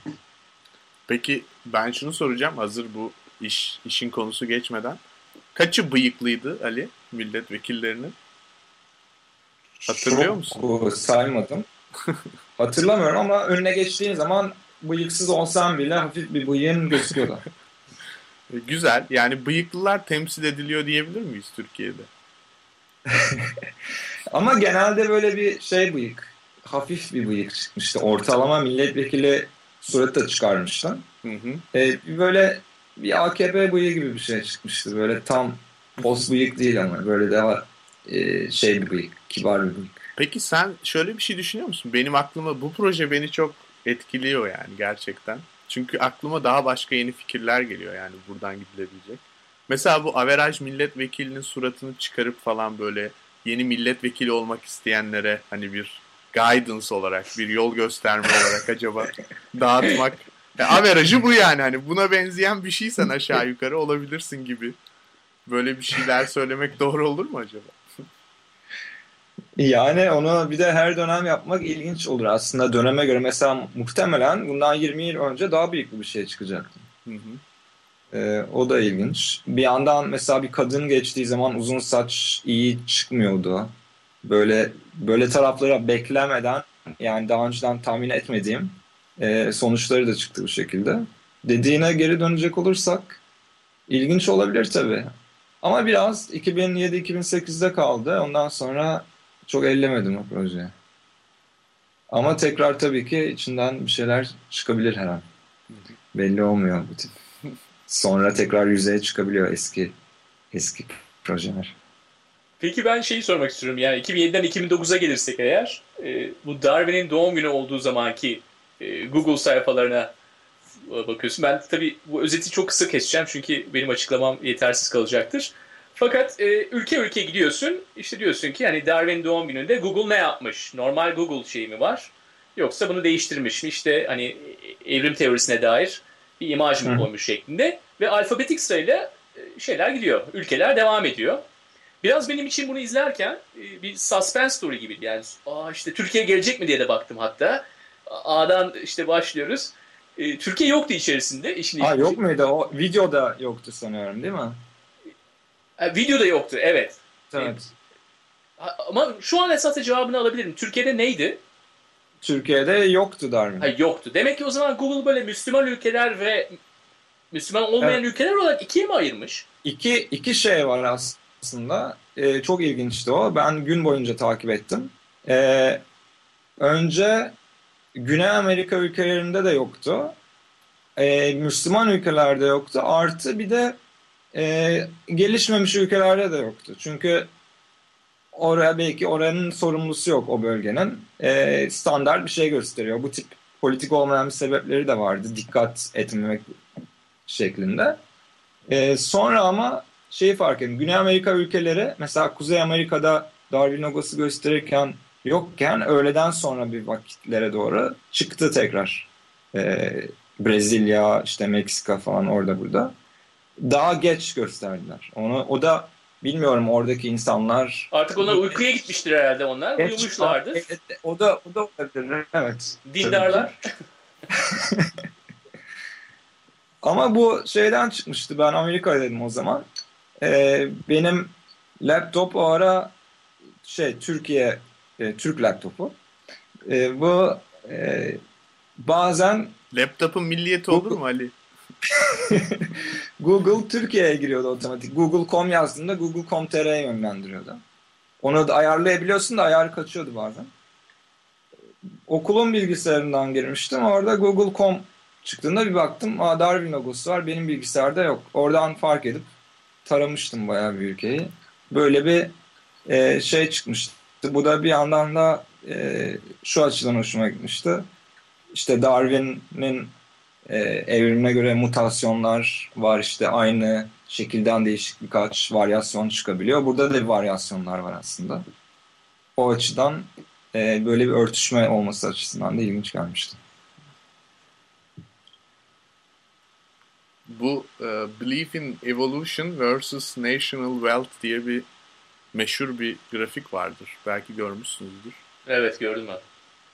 Peki ben şunu soracağım hazır bu iş işin konusu geçmeden. Kaçı bıyıklıydı Ali milletvekillerinin? Hatırlıyor musun? Çok saymadım. Hatırlamıyorum ama önüne geçtiğin zaman bıyıksız olsam bile hafif bir bıyığın gözüküyordu. Güzel. Yani bıyıklılar temsil ediliyor diyebilir miyiz Türkiye'de? Ama genelde böyle bir şey bıyık. Hafif bir bıyık çıkmıştı. Ortalama milletvekili suratı çıkarmıştı. Hı hı. Ee, böyle bir AKP bıyığı gibi bir şey çıkmıştı. Böyle tam post bıyık değil ama böyle daha e, şey bir bıyık. Kibar bir bıyık. Peki sen şöyle bir şey düşünüyor musun? Benim aklıma bu proje beni çok etkiliyor yani gerçekten. Çünkü aklıma daha başka yeni fikirler geliyor yani buradan gidilebilecek. Mesela bu averaj milletvekilinin suratını çıkarıp falan böyle yeni milletvekili olmak isteyenlere hani bir guidance olarak, bir yol gösterme olarak acaba dağıtmak. Ya, averajı bu yani hani buna benzeyen bir şeysen aşağı yukarı olabilirsin gibi. Böyle bir şeyler söylemek doğru olur mu acaba? Yani onu bir de her dönem yapmak ilginç olur aslında döneme göre. Mesela muhtemelen bundan 20 yıl önce daha büyük bir şey çıkacaktı. Hı hı. Ee, o da ilginç. Bir yandan mesela bir kadın geçtiği zaman uzun saç iyi çıkmıyordu. Böyle böyle taraflara beklemeden yani daha önceden tahmin etmediğim e, sonuçları da çıktı bu şekilde. Dediğine geri dönecek olursak ilginç olabilir tabii. Ama biraz 2007-2008'de kaldı. Ondan sonra çok ellemedim o projeyi. Ama tekrar tabii ki içinden bir şeyler çıkabilir her an. Belli olmuyor bu tip. Sonra tekrar yüzeye çıkabiliyor eski eski projeler. Peki ben şeyi sormak istiyorum. Yani 2007'den 2009'a gelirsek eğer e, bu Darwin'in doğum günü olduğu zamanki e, Google sayfalarına e, bakıyorsun. Ben tabii bu özeti çok kısa keseceğim çünkü benim açıklamam yetersiz kalacaktır. Fakat e, ülke ülke gidiyorsun. İşte diyorsun ki hani Darwin doğum gününde Google ne yapmış? Normal Google şeyi mi var? Yoksa bunu değiştirmiş mi? İşte hani evrim teorisine dair bir imaj mı koymuş şeklinde. Ve alfabetik sırayla e, şeyler gidiyor. Ülkeler devam ediyor. Biraz benim için bunu izlerken e, bir suspense story gibi. Yani Aa işte Türkiye gelecek mi diye de baktım hatta. A'dan işte başlıyoruz. E, Türkiye yoktu içerisinde. işin ilginci- yok muydu? O videoda yoktu sanıyorum değil mi? Ha, Videoda yoktu evet. Evet. Ama şu an esasında cevabını alabilirim. Türkiye'de neydi? Türkiye'de yoktu Darwin. Ha, yoktu. Demek ki o zaman Google böyle Müslüman ülkeler ve Müslüman olmayan ülkeler olarak ikiye mi ayırmış? İki, iki şey var aslında. Ee, çok ilginçti o. Ben gün boyunca takip ettim. Ee, önce Güney Amerika ülkelerinde de yoktu. Ee, Müslüman ülkelerde yoktu. Artı bir de e, gelişmemiş ülkelerde de yoktu. Çünkü oraya belki oranın sorumlusu yok o bölgenin. Ee, standart bir şey gösteriyor. Bu tip politik olmayan bir sebepleri de vardı. Dikkat etmemek şeklinde. Ee, sonra ama şeyi fark ettim. Güney Amerika ülkeleri mesela Kuzey Amerika'da Darwin logosu gösterirken yokken öğleden sonra bir vakitlere doğru çıktı tekrar. Ee, Brezilya, işte Meksika falan orada burada. Daha geç gösterdiler. Onu o da bilmiyorum oradaki insanlar Artık onlar uykuya gitmiştir herhalde onlar. Geç- Uyumuşlardır. Evet, o da o da olabilir. Evet. Dindarlar. Ama bu şeyden çıkmıştı. Ben Amerika'daydım o zaman. Ee, benim laptop o ara şey Türkiye e, Türk laptopu. Ee, bu e, bazen Laptopun milliyeti olur mu Ali? Google Türkiye'ye giriyordu otomatik. Google.com yazdığında Google.com.tr'ye yönlendiriyordu. Onu da ayarlayabiliyorsun da ayar kaçıyordu bazen. Okulun bilgisayarından girmiştim. Orada Google.com çıktığında bir baktım. Aa, Darwin logosu var. Benim bilgisayarda yok. Oradan fark edip taramıştım bayağı bir ülkeyi. Böyle bir e, şey çıkmıştı. Bu da bir yandan da e, şu açıdan hoşuma gitmişti. İşte Darwin'in e, evrimine göre mutasyonlar var işte aynı şekilden değişik birkaç varyasyon çıkabiliyor. Burada da bir varyasyonlar var aslında. O açıdan e, böyle bir örtüşme olması açısından da ilginç gelmişti. bu e, Belief in Evolution versus National Wealth diye bir meşhur bir grafik vardır. Belki görmüşsünüzdür. Evet gördüm ben.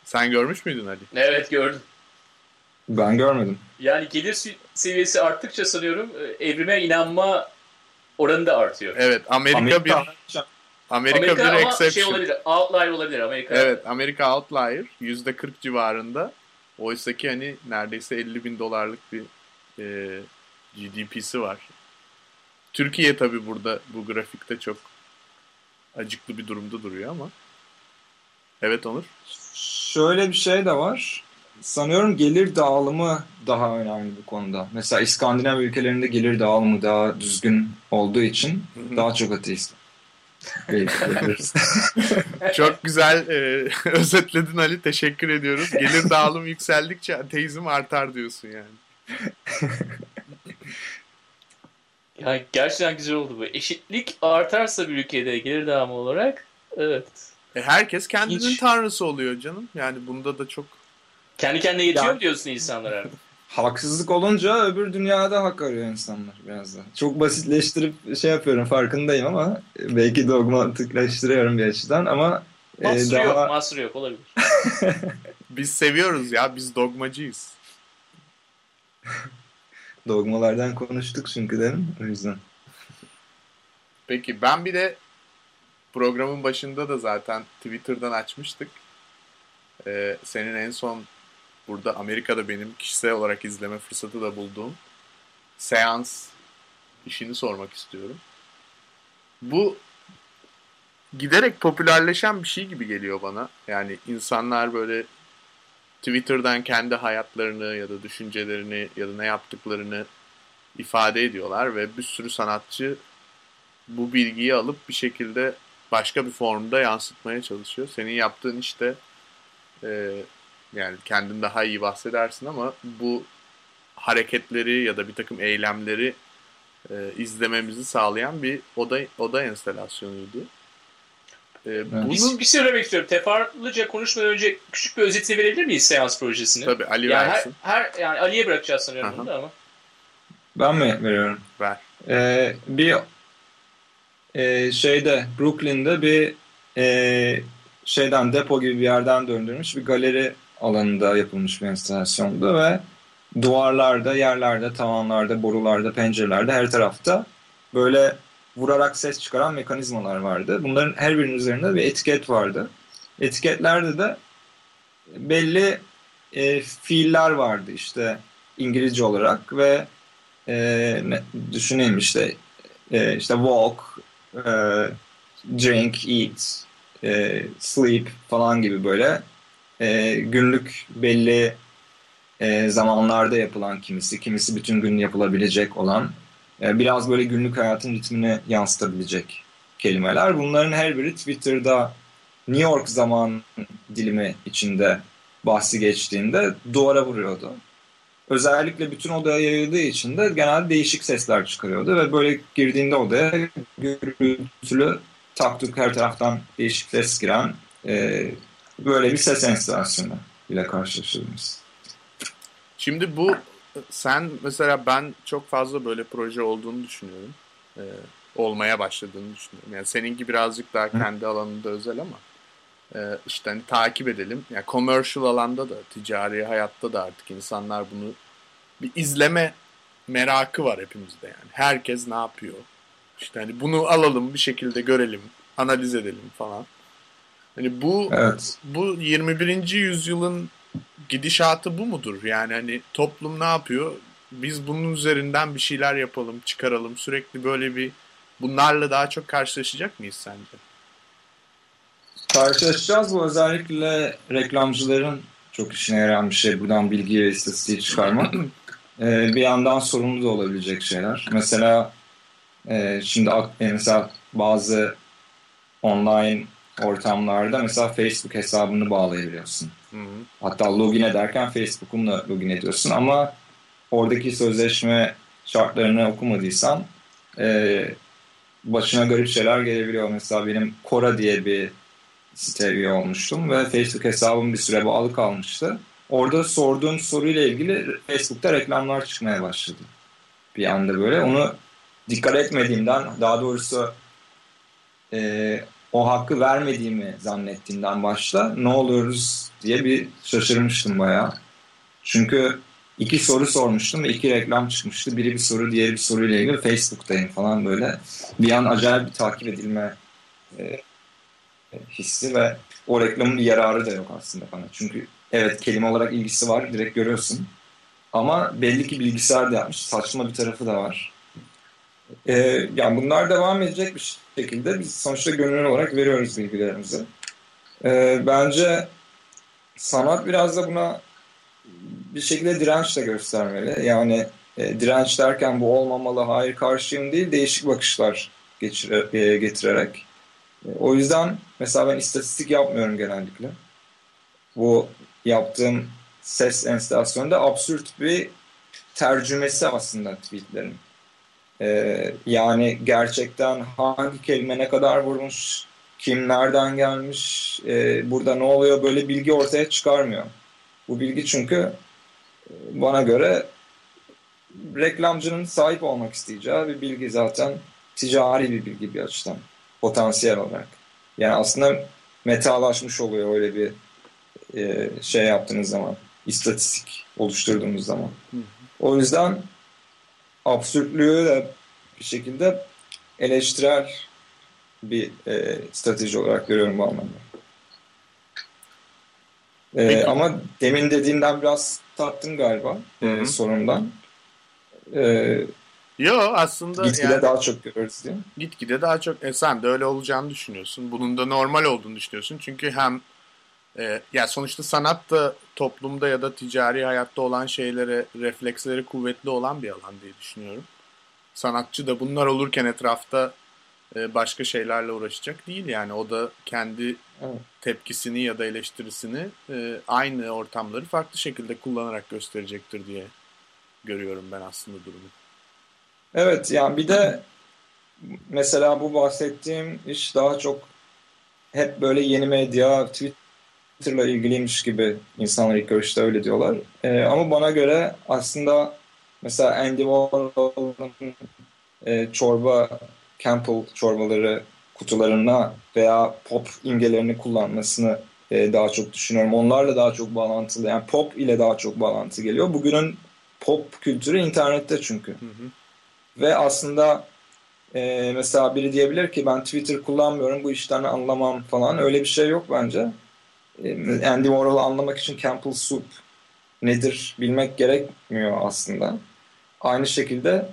Sen görmüş müydün Ali? Evet gördüm. Ben görmedim. Yani gelir se- seviyesi arttıkça sanıyorum e, evrime inanma oranı da artıyor. Evet, Amerika, bir Amerika, Amerika bir ama exception. şey olabilir, outlier olabilir Amerika. Evet, Amerika outlier yüzde 40 civarında. Oysa ki hani neredeyse 50 bin dolarlık bir e, GDP'si var. Türkiye tabi burada bu grafikte çok acıklı bir durumda duruyor ama. Evet Onur. Şöyle bir şey de var. Sanıyorum gelir dağılımı daha önemli bu konuda. Mesela İskandinav ülkelerinde gelir dağılımı daha düzgün olduğu için daha çok ateist. Çok güzel e, özetledin Ali. Teşekkür ediyoruz. Gelir dağılım yükseldikçe ateizm artar diyorsun yani. Yani gerçekten güzel oldu bu. Eşitlik artarsa bir ülkede gelir dağılımı olarak evet. E, herkes kendinin Hiç. tanrısı oluyor canım. Yani bunda da çok Kendi kendine yetiyor Ya- mu diyorsun insanlara? Haksızlık olunca öbür dünyada hak arıyor insanlar biraz da. Çok basitleştirip şey yapıyorum farkındayım ama belki dogmatikleştiriyorum bir açıdan ama e, Mahsuru yok, daha mahsuru yok olabilir. biz seviyoruz ya. Biz dogmacıyız. dogmalardan konuştuk çünkü değil mi? O yüzden. Peki ben bir de programın başında da zaten Twitter'dan açmıştık. Ee, senin en son burada Amerika'da benim kişisel olarak izleme fırsatı da bulduğum seans işini sormak istiyorum. Bu giderek popülerleşen bir şey gibi geliyor bana. Yani insanlar böyle Twitter'dan kendi hayatlarını ya da düşüncelerini ya da ne yaptıklarını ifade ediyorlar ve bir sürü sanatçı bu bilgiyi alıp bir şekilde başka bir formda yansıtmaya çalışıyor. Senin yaptığın işte e, yani kendin daha iyi bahsedersin ama bu hareketleri ya da bir takım eylemleri e, izlememizi sağlayan bir oda oda enstalasyonuydu. E, bunun Bir, bir şey söylemek istiyorum. Teferruatlıca konuşmadan önce küçük bir özetini verebilir miyiz seans projesini? tabii Ali Yani her, her yani Ali'ye bırakacağız sanıyorum Aha. bunu da ama. Ben mi veriyorum? Ver. Ee, bir e, şeyde Brooklyn'de bir e, şeyden depo gibi bir yerden döndürmüş bir galeri alanında yapılmış bir enstalasyondu ve duvarlarda, yerlerde, tavanlarda, borularda, pencerelerde her tarafta böyle vurarak ses çıkaran mekanizmalar vardı. Bunların her birinin üzerinde bir etiket vardı. Etiketlerde de belli e, fiiller vardı işte İngilizce olarak ve e, ne, düşüneyim işte e, işte walk, e, drink, eat, e, sleep falan gibi böyle e, günlük belli e, zamanlarda yapılan kimisi, kimisi bütün gün yapılabilecek olan e, biraz böyle günlük hayatın ritmini yansıtabilecek kelimeler. Bunların her biri Twitter'da New York zaman dilimi içinde bahsi geçtiğinde duvara vuruyordu özellikle bütün odaya yayıldığı için de genelde değişik sesler çıkarıyordu ve böyle girdiğinde odaya gürültülü taktuk her taraftan değişik ses giren e, böyle bir ses enstalasyonu ile karşılaşıyoruz. Şimdi bu sen mesela ben çok fazla böyle proje olduğunu düşünüyorum. Ee, olmaya başladığını düşünüyorum. Yani seninki birazcık daha kendi alanında özel ama e, işte hani takip edelim. Yani commercial alanda da, ticari hayatta da artık insanlar bunu bir izleme merakı var hepimizde yani. Herkes ne yapıyor? İşte hani bunu alalım bir şekilde görelim, analiz edelim falan. Hani bu Evet. bu 21. yüzyılın gidişatı bu mudur? Yani hani toplum ne yapıyor? Biz bunun üzerinden bir şeyler yapalım, çıkaralım. Sürekli böyle bir bunlarla daha çok karşılaşacak mıyız sence? Karşılaşacağız bu özellikle reklamcıların çok işine yarayan bir şey. Buradan bilgi ve istatistiği çıkarmak. Ee, bir yandan sorumlu da olabilecek şeyler. Mesela e, şimdi e, mesela bazı online ortamlarda mesela Facebook hesabını bağlayabiliyorsun. Hı hı. Hatta login ederken Facebook'unla login ediyorsun ama oradaki sözleşme şartlarını okumadıysan e, başına garip şeyler gelebiliyor. Mesela benim Quora diye bir site üye olmuştum ve Facebook hesabım bir süre bağlı kalmıştı. Orada sorduğum soruyla ilgili Facebook'ta reklamlar çıkmaya başladı. bir anda böyle. Onu dikkat etmediğimden daha doğrusu e, o hakkı vermediğimi zannettiğimden başla ne oluyoruz diye bir şaşırmıştım bayağı. Çünkü iki soru sormuştum ve iki reklam çıkmıştı. Biri bir soru, diğeri bir soruyla ilgili Facebook'tayım falan böyle. Bir an acayip bir takip edilme e, hissi ve o reklamın bir yararı da yok aslında bana. Çünkü evet kelime olarak ilgisi var, direkt görüyorsun. Ama belli ki bilgisayar da yapmış, saçma bir tarafı da var. Ee, yani bunlar devam edecek bir şekilde biz sonuçta gönüllü olarak veriyoruz bilgilerimizi. Ee, bence sanat biraz da buna bir şekilde direnç de göstermeli. Yani e, direnç derken bu olmamalı, hayır karşıyım değil, değişik bakışlar geçire, e, getirerek. E, o yüzden mesela ben istatistik yapmıyorum genellikle. Bu yaptığım ses enstallasyonunda absürt bir tercümesi aslında tweetlerin. Ee, yani gerçekten hangi kelime ne kadar vurmuş, kim nereden gelmiş, e, burada ne oluyor böyle bilgi ortaya çıkarmıyor. Bu bilgi çünkü e, bana göre reklamcının sahip olmak isteyeceği bir bilgi zaten ticari bir bilgi bir açıdan potansiyel olarak. Yani aslında metalaşmış oluyor öyle bir e, şey yaptığınız zaman, istatistik oluşturduğumuz zaman. O yüzden absürtlüğü de bir şekilde eleştirel bir e, strateji olarak görüyorum bu anlamda. E, ama demin dediğimden biraz tattım galiba e, sorundan. E, Yo aslında gitgide yani, daha çok görüyoruz değil mi? Gitgide daha çok. E, sen de öyle olacağını düşünüyorsun. Bunun da normal olduğunu düşünüyorsun. Çünkü hem e, ya sonuçta sanat da toplumda ya da ticari hayatta olan şeylere refleksleri kuvvetli olan bir alan diye düşünüyorum. Sanatçı da bunlar olurken etrafta e, başka şeylerle uğraşacak değil yani. O da kendi Evet. tepkisini ya da eleştirisini e, aynı ortamları farklı şekilde kullanarak gösterecektir diye görüyorum ben aslında durumu. Evet yani bir de mesela bu bahsettiğim iş daha çok hep böyle yeni medya, Twitter'la ilgiliymiş gibi insanlar ilk görüşte öyle diyorlar. Ee, ama bana göre aslında mesela Andy Warhol'un e, çorba, Campbell çorbaları kutularına veya pop imgelerini kullanmasını e, daha çok düşünüyorum. Onlarla daha çok bağlantılı. Yani pop ile daha çok bağlantı geliyor. Bugünün pop kültürü internette çünkü. Hı hı. Ve aslında e, mesela biri diyebilir ki ben Twitter kullanmıyorum bu işten anlamam falan. Öyle bir şey yok bence. E, Andy Warhol'u anlamak için Campbell Soup nedir bilmek gerekmiyor aslında. Aynı şekilde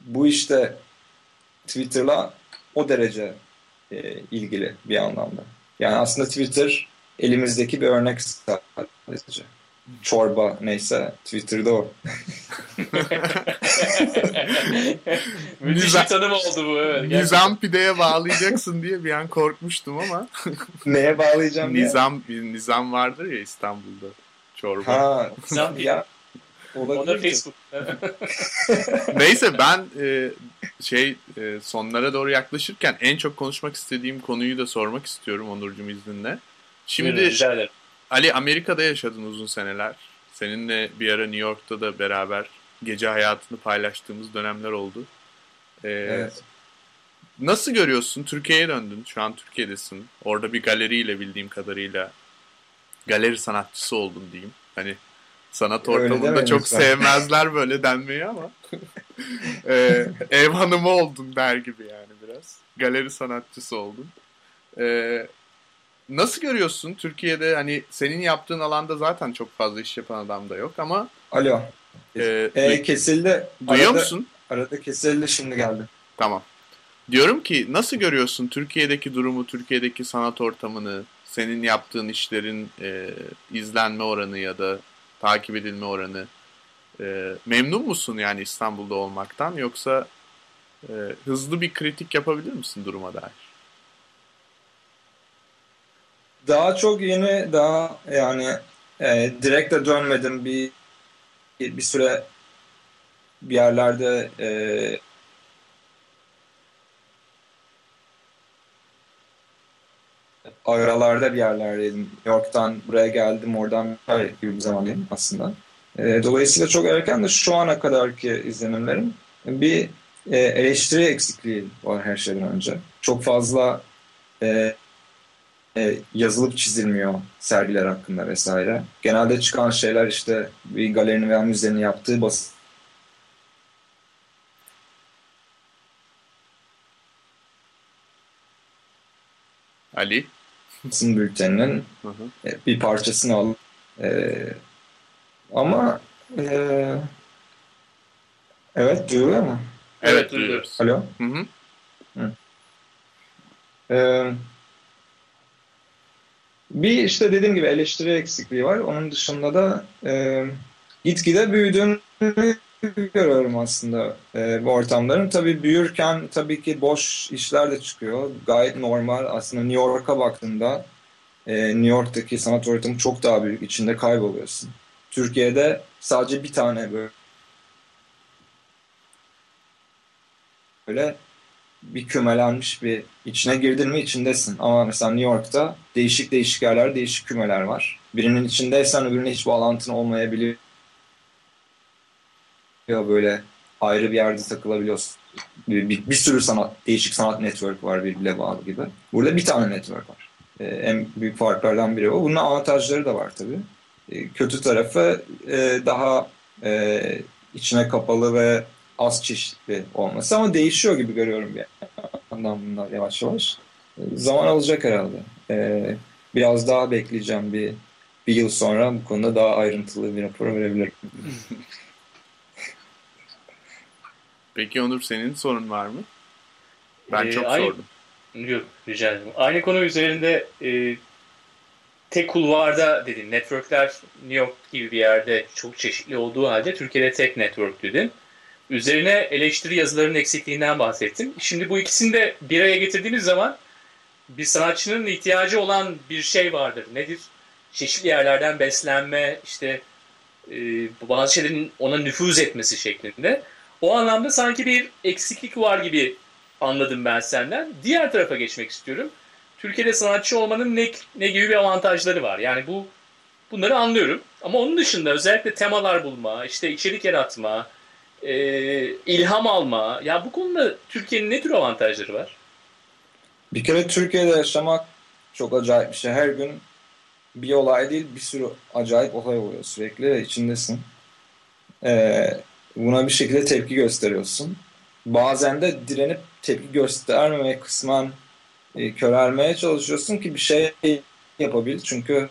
bu işte Twitter'la o derece e, ilgili bir anlamda. Yani aslında Twitter elimizdeki bir örnek sadece. Çorba neyse Twitter'da o. Müthiş Nizam- bir tanım oldu bu evet. Gerçekten. Nizam pideye bağlayacaksın diye bir an korkmuştum ama Neye bağlayacağım nizam bir nizam vardır ya İstanbul'da çorba. Ha, Nizam ya. Olabilir. Facebook. Neyse ben e, şey e, sonlara doğru yaklaşırken en çok konuşmak istediğim konuyu da sormak istiyorum Onurcuğum izninle. Şimdi Buyurun, rica ederim. Ali Amerika'da yaşadın uzun seneler. Seninle bir ara New York'ta da beraber gece hayatını paylaştığımız dönemler oldu. Ee, Evet. Nasıl görüyorsun? Türkiye'ye döndün. Şu an Türkiye'desin. Orada bir galeriyle bildiğim kadarıyla galeri sanatçısı oldun diyeyim. Hani sanat ortamında çok lütfen. sevmezler böyle denmeyi ama Ee, ev hanımı oldun der gibi yani biraz. Galeri sanatçısı oldun. Ee, nasıl görüyorsun? Türkiye'de hani senin yaptığın alanda zaten çok fazla iş yapan adam da yok ama Alo. e, E, kesildi. duyuyor Arada- musun? Arada kesildi şimdi geldi. Tamam. Diyorum ki nasıl görüyorsun Türkiye'deki durumu, Türkiye'deki sanat ortamını, senin yaptığın işlerin e, izlenme oranı ya da takip edilme oranı? E, memnun musun yani İstanbul'da olmaktan yoksa e, hızlı bir kritik yapabilir misin duruma dair? Daha çok yeni, daha yani e, direkt de dönmedim bir bir süre bir yerlerde e, aralarda bir yerlerdeydim. New York'tan buraya geldim, oradan gibi bir zamandayım aslında. E, dolayısıyla çok erken de şu ana kadarki izlenimlerim bir e, eleştiri eksikliği var her şeyden önce. Çok fazla e, e, yazılıp çizilmiyor sergiler hakkında vesaire. Genelde çıkan şeyler işte bir galerinin veya müzenin yaptığı basın Ali. basın bülteninin Hı hı. e, bir parçasını alıp e, ama e, evet duyuluyor mu? Evet, Evet, duyuyoruz. Alo? Hı hı. Ee, bir işte dediğim gibi eleştiri eksikliği var. Onun dışında da e, gitgide büyüdüğünü görüyorum aslında e, bu ortamların. Tabii büyürken tabii ki boş işler de çıkıyor. Gayet normal. Aslında New York'a baktığında e, New York'taki sanat ortamı çok daha büyük. İçinde kayboluyorsun. Türkiye'de sadece bir tane böyle böyle bir kümelenmiş bir içine girdin mi içindesin. Ama mesela New York'ta değişik değişik yerler, değişik kümeler var. Birinin içindeysen öbürüne hiç bağlantın olmayabiliyor. Böyle ayrı bir yerde takılabiliyorsun. Bir, bir, bir sürü sanat, değişik sanat network var birbirine bağlı gibi. Burada bir tane network var. Ee, en büyük farklardan biri o. Bunun avantajları da var tabii. Ee, kötü tarafı e, daha e, içine kapalı ve az çeşitli olması ama değişiyor gibi görüyorum bir yandan bunlar yavaş yavaş. Ee, Zaman alacak herhalde. Ee, biraz daha bekleyeceğim bir bir yıl sonra bu konuda daha ayrıntılı bir rapor verebilirim. Peki Onur senin sorun var mı? Ben Ee, çok aynı- sordum. Yok rica ederim. Aynı konu üzerinde e, tek kulvarda dedin. Networkler New York gibi bir yerde çok çeşitli olduğu halde Türkiye'de tek network dedin. Üzerine eleştiri yazılarının eksikliğinden bahsettim. Şimdi bu ikisini de bir araya getirdiğimiz zaman bir sanatçının ihtiyacı olan bir şey vardır. Nedir? Çeşitli yerlerden beslenme, işte e, bazı şeylerin ona nüfuz etmesi şeklinde. O anlamda sanki bir eksiklik var gibi anladım ben senden. Diğer tarafa geçmek istiyorum. Türkiye'de sanatçı olmanın ne, ne gibi bir avantajları var? Yani bu bunları anlıyorum. Ama onun dışında özellikle temalar bulma, işte içerik yaratma, e, ilham alma. Ya bu konuda Türkiye'nin ne tür avantajları var? Bir kere Türkiye'de yaşamak çok acayip bir şey. Her gün bir olay değil bir sürü acayip olay oluyor sürekli ve içindesin. Ee, buna bir şekilde tepki gösteriyorsun. Bazen de direnip tepki göstermemeye kısmen e, körelmeye çalışıyorsun ki bir şey yapabil. Çünkü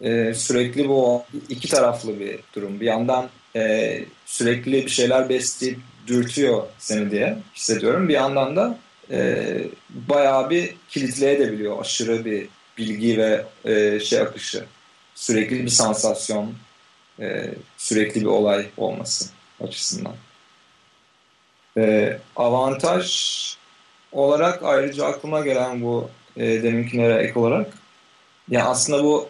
e, sürekli bu iki taraflı bir durum. Bir yandan e, sürekli bir şeyler besleyip dürtüyor seni diye hissediyorum. Bir yandan da e, bayağı bir kilitleyebiliyor aşırı bir bilgi ve e, şey akışı. Sürekli bir sansasyon, e, sürekli bir olay olması açısından. E, avantaj olarak ayrıca aklıma gelen bu e, deminkilere ek olarak ya aslında bu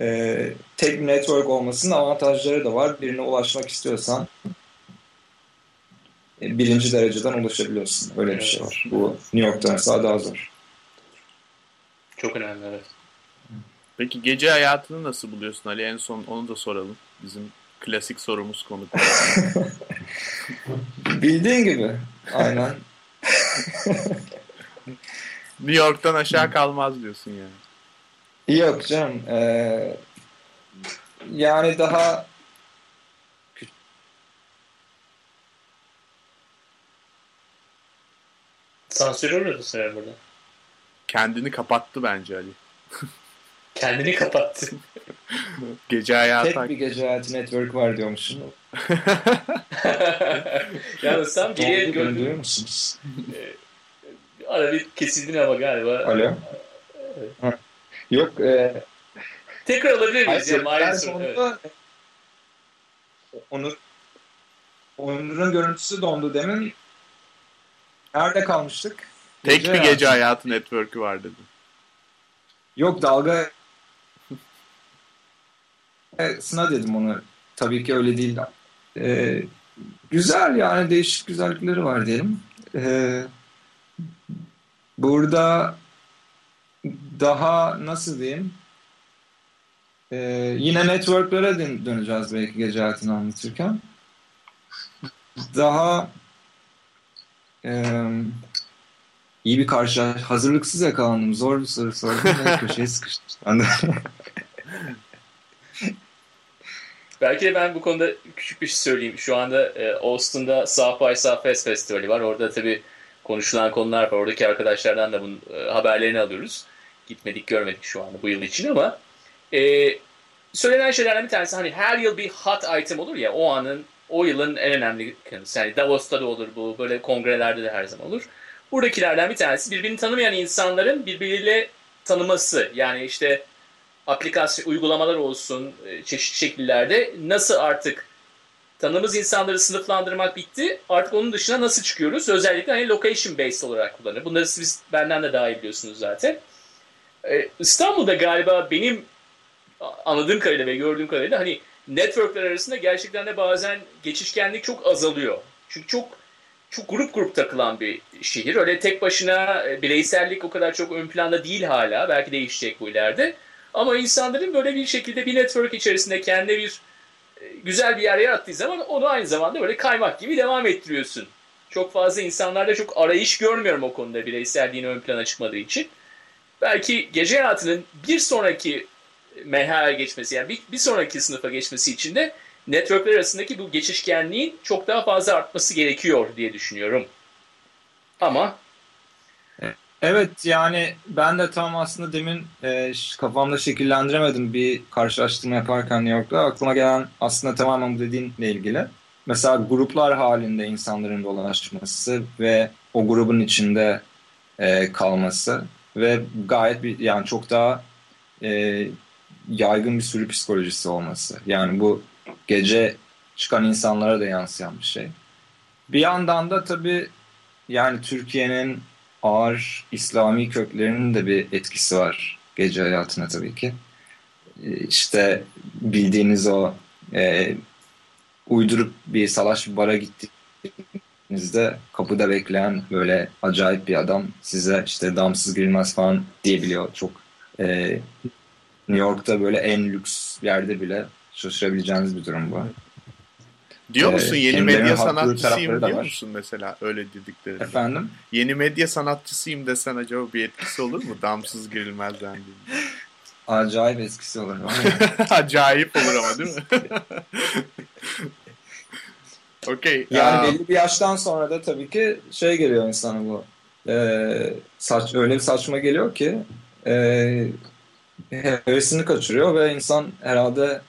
e, tek bir network olmasının avantajları da var. Birine ulaşmak istiyorsan e, birinci dereceden ulaşabiliyorsun. Öyle bir şey var. Bu New York'ta mesela daha zor. Çok önemli evet. Peki gece hayatını nasıl buluyorsun Ali? En son onu da soralım. Bizim klasik sorumuz konuk. Bildiğin gibi. Aynen. New York'tan aşağı kalmaz diyorsun yani. Yok canım. Ee, yani daha Sansür uğradı sen burada. Kendini kapattı bence Ali. Kendini kapattı. Gece hayatı tek bir gece hayatı network var diyormuşsun. Yalnız sen geriye gördün. duyuyor musunuz? Ara bir kesildin ama galiba. Alo. Ha. Yok. E, Tekrar alabilir miyiz? Hayır, ya? Ayrı en soru. Evet. sonunda Onur Onur'un görüntüsü dondu demin. Nerede kalmıştık? Tek bir hayatı. gece hayatı network'ü var dedi. Yok dalga E, Sına dedim onu. Tabii ki öyle değil. Ee, güzel yani değişik güzellikleri var diyelim. Ee, burada daha nasıl diyeyim ee, yine networklere dön- döneceğiz belki gece hayatını anlatırken. Daha ee, iyi bir karşı hazırlıksız yakalandım. Zor bir soru sordum. Köşeye sıkıştım. Belki de ben bu konuda küçük bir şey söyleyeyim. Şu anda e, Austin'da South by Southwest Festivali var. Orada tabii konuşulan konular var. Oradaki arkadaşlardan da bunun e, haberlerini alıyoruz. Gitmedik görmedik şu anda bu yıl için ama e, söylenen şeylerden bir tanesi hani her yıl bir hot item olur ya o anın o yılın en önemli konusu. Yani Davos'ta da olur bu böyle kongrelerde de her zaman olur. Buradakilerden bir tanesi birbirini tanımayan insanların birbiriyle tanıması. Yani işte aplikasyon uygulamalar olsun e, çeşitli şekillerde nasıl artık tanıdığımız insanları sınıflandırmak bitti. Artık onun dışına nasıl çıkıyoruz? Özellikle hani location based olarak kullanır. Bunları siz benden de daha iyi biliyorsunuz zaten. Ee, İstanbul'da galiba benim anladığım kadarıyla ve gördüğüm kadarıyla hani networkler arasında gerçekten de bazen geçişkenlik çok azalıyor. Çünkü çok çok grup grup takılan bir şehir. Öyle tek başına e, bireysellik o kadar çok ön planda değil hala. Belki değişecek bu ileride. Ama insanların böyle bir şekilde bir network içerisinde kendi bir güzel bir yer yarattığı zaman onu aynı zamanda böyle kaymak gibi devam ettiriyorsun. Çok fazla insanlarda çok arayış görmüyorum o konuda bireyselliğin ön plana çıkmadığı için. Belki gece hayatının bir sonraki merhale geçmesi yani bir, bir sonraki sınıfa geçmesi için de networkler arasındaki bu geçişkenliğin çok daha fazla artması gerekiyor diye düşünüyorum. Ama Evet yani ben de tam aslında demin e, kafamda şekillendiremedim bir karşılaştırma yaparken New York'ta. Aklıma gelen aslında tamamen bu dediğinle ilgili. Mesela gruplar halinde insanların dolaşması ve o grubun içinde e, kalması ve gayet bir yani çok daha e, yaygın bir sürü psikolojisi olması. Yani bu gece çıkan insanlara da yansıyan bir şey. Bir yandan da tabii yani Türkiye'nin ağır İslami köklerinin de bir etkisi var gece hayatına tabii ki. Ee, İşte bildiğiniz o e, uydurup bir salaş bir bara gittiğinizde kapıda bekleyen böyle acayip bir adam size işte damsız girilmez falan diyebiliyor. Çok e, New York'ta böyle en lüks yerde bile şaşırabileceğiniz bir durum bu. Diyor Ee, musun yeni medya sanatçısıyım diyor musun mesela öyle dediklerinde? Efendim? Yeni medya sanatçısıyım desen acaba bir etkisi olur mu? Damsız girilmez dendiğinde. Acayip etkisi olur. Acayip olur ama değil mi? Okey. Yani aa, belli bir yaştan sonra da tabii ki şey geliyor insana bu. Ee, saç öyle bir saçma geliyor ki e, hevesini kaçırıyor ve insan herhalde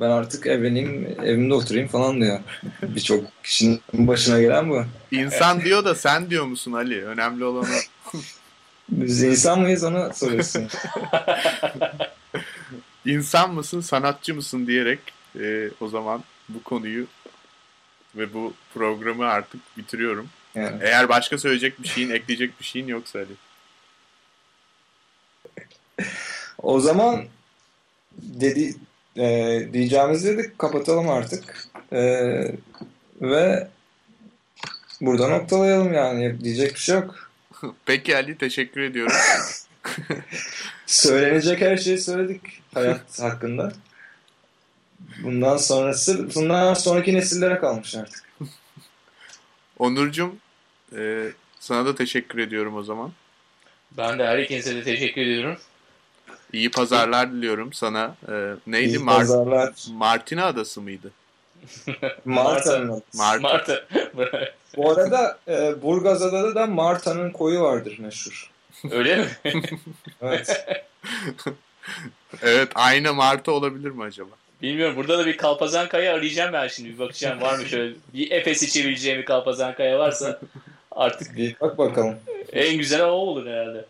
ben artık evleneyim, evimde oturayım falan diyor. Birçok kişinin başına gelen bu. İnsan diyor da sen diyor musun Ali? Önemli olan o. Biz insan mıyız onu soruyorsun. İnsan mısın, sanatçı mısın diyerek e, o zaman bu konuyu ve bu programı artık bitiriyorum. Yani. Eğer başka söyleyecek bir şeyin, ekleyecek bir şeyin yoksa Ali. O zaman dedi e, diyeceğimizi dedik kapatalım artık. E, ve burada noktalayalım yani diyecek bir şey yok. Peki Ali teşekkür ediyorum. Söylenecek her şeyi söyledik hayat hakkında. Bundan sonrası, bundan sonraki nesillere kalmış artık. Onurcuğum e, sana da teşekkür ediyorum o zaman. ben de her ikinize de teşekkür ediyorum. İyi pazarlar diliyorum sana. E, neydi? İyi Mar- pazarlar. Martina Adası mıydı? Marta'nın. Marta. Marta. Bu arada e, Burgazada'da da Marta'nın koyu vardır meşhur. Öyle mi? Evet. Evet aynı Marta olabilir mi acaba? Bilmiyorum. Burada da bir kalpazan kaya arayacağım ben şimdi. Bir bakacağım var mı şöyle bir Efes içebileceğim bir kalpazan kaya varsa artık Bir bak bakalım. en güzel o olur herhalde.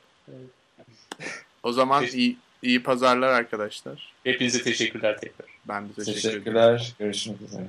O zaman iyi, iyi pazarlar arkadaşlar. Hepinize teşekkürler tekrar. Ben de teşekkür ederim. Teşekkürler. Görüşmek üzere.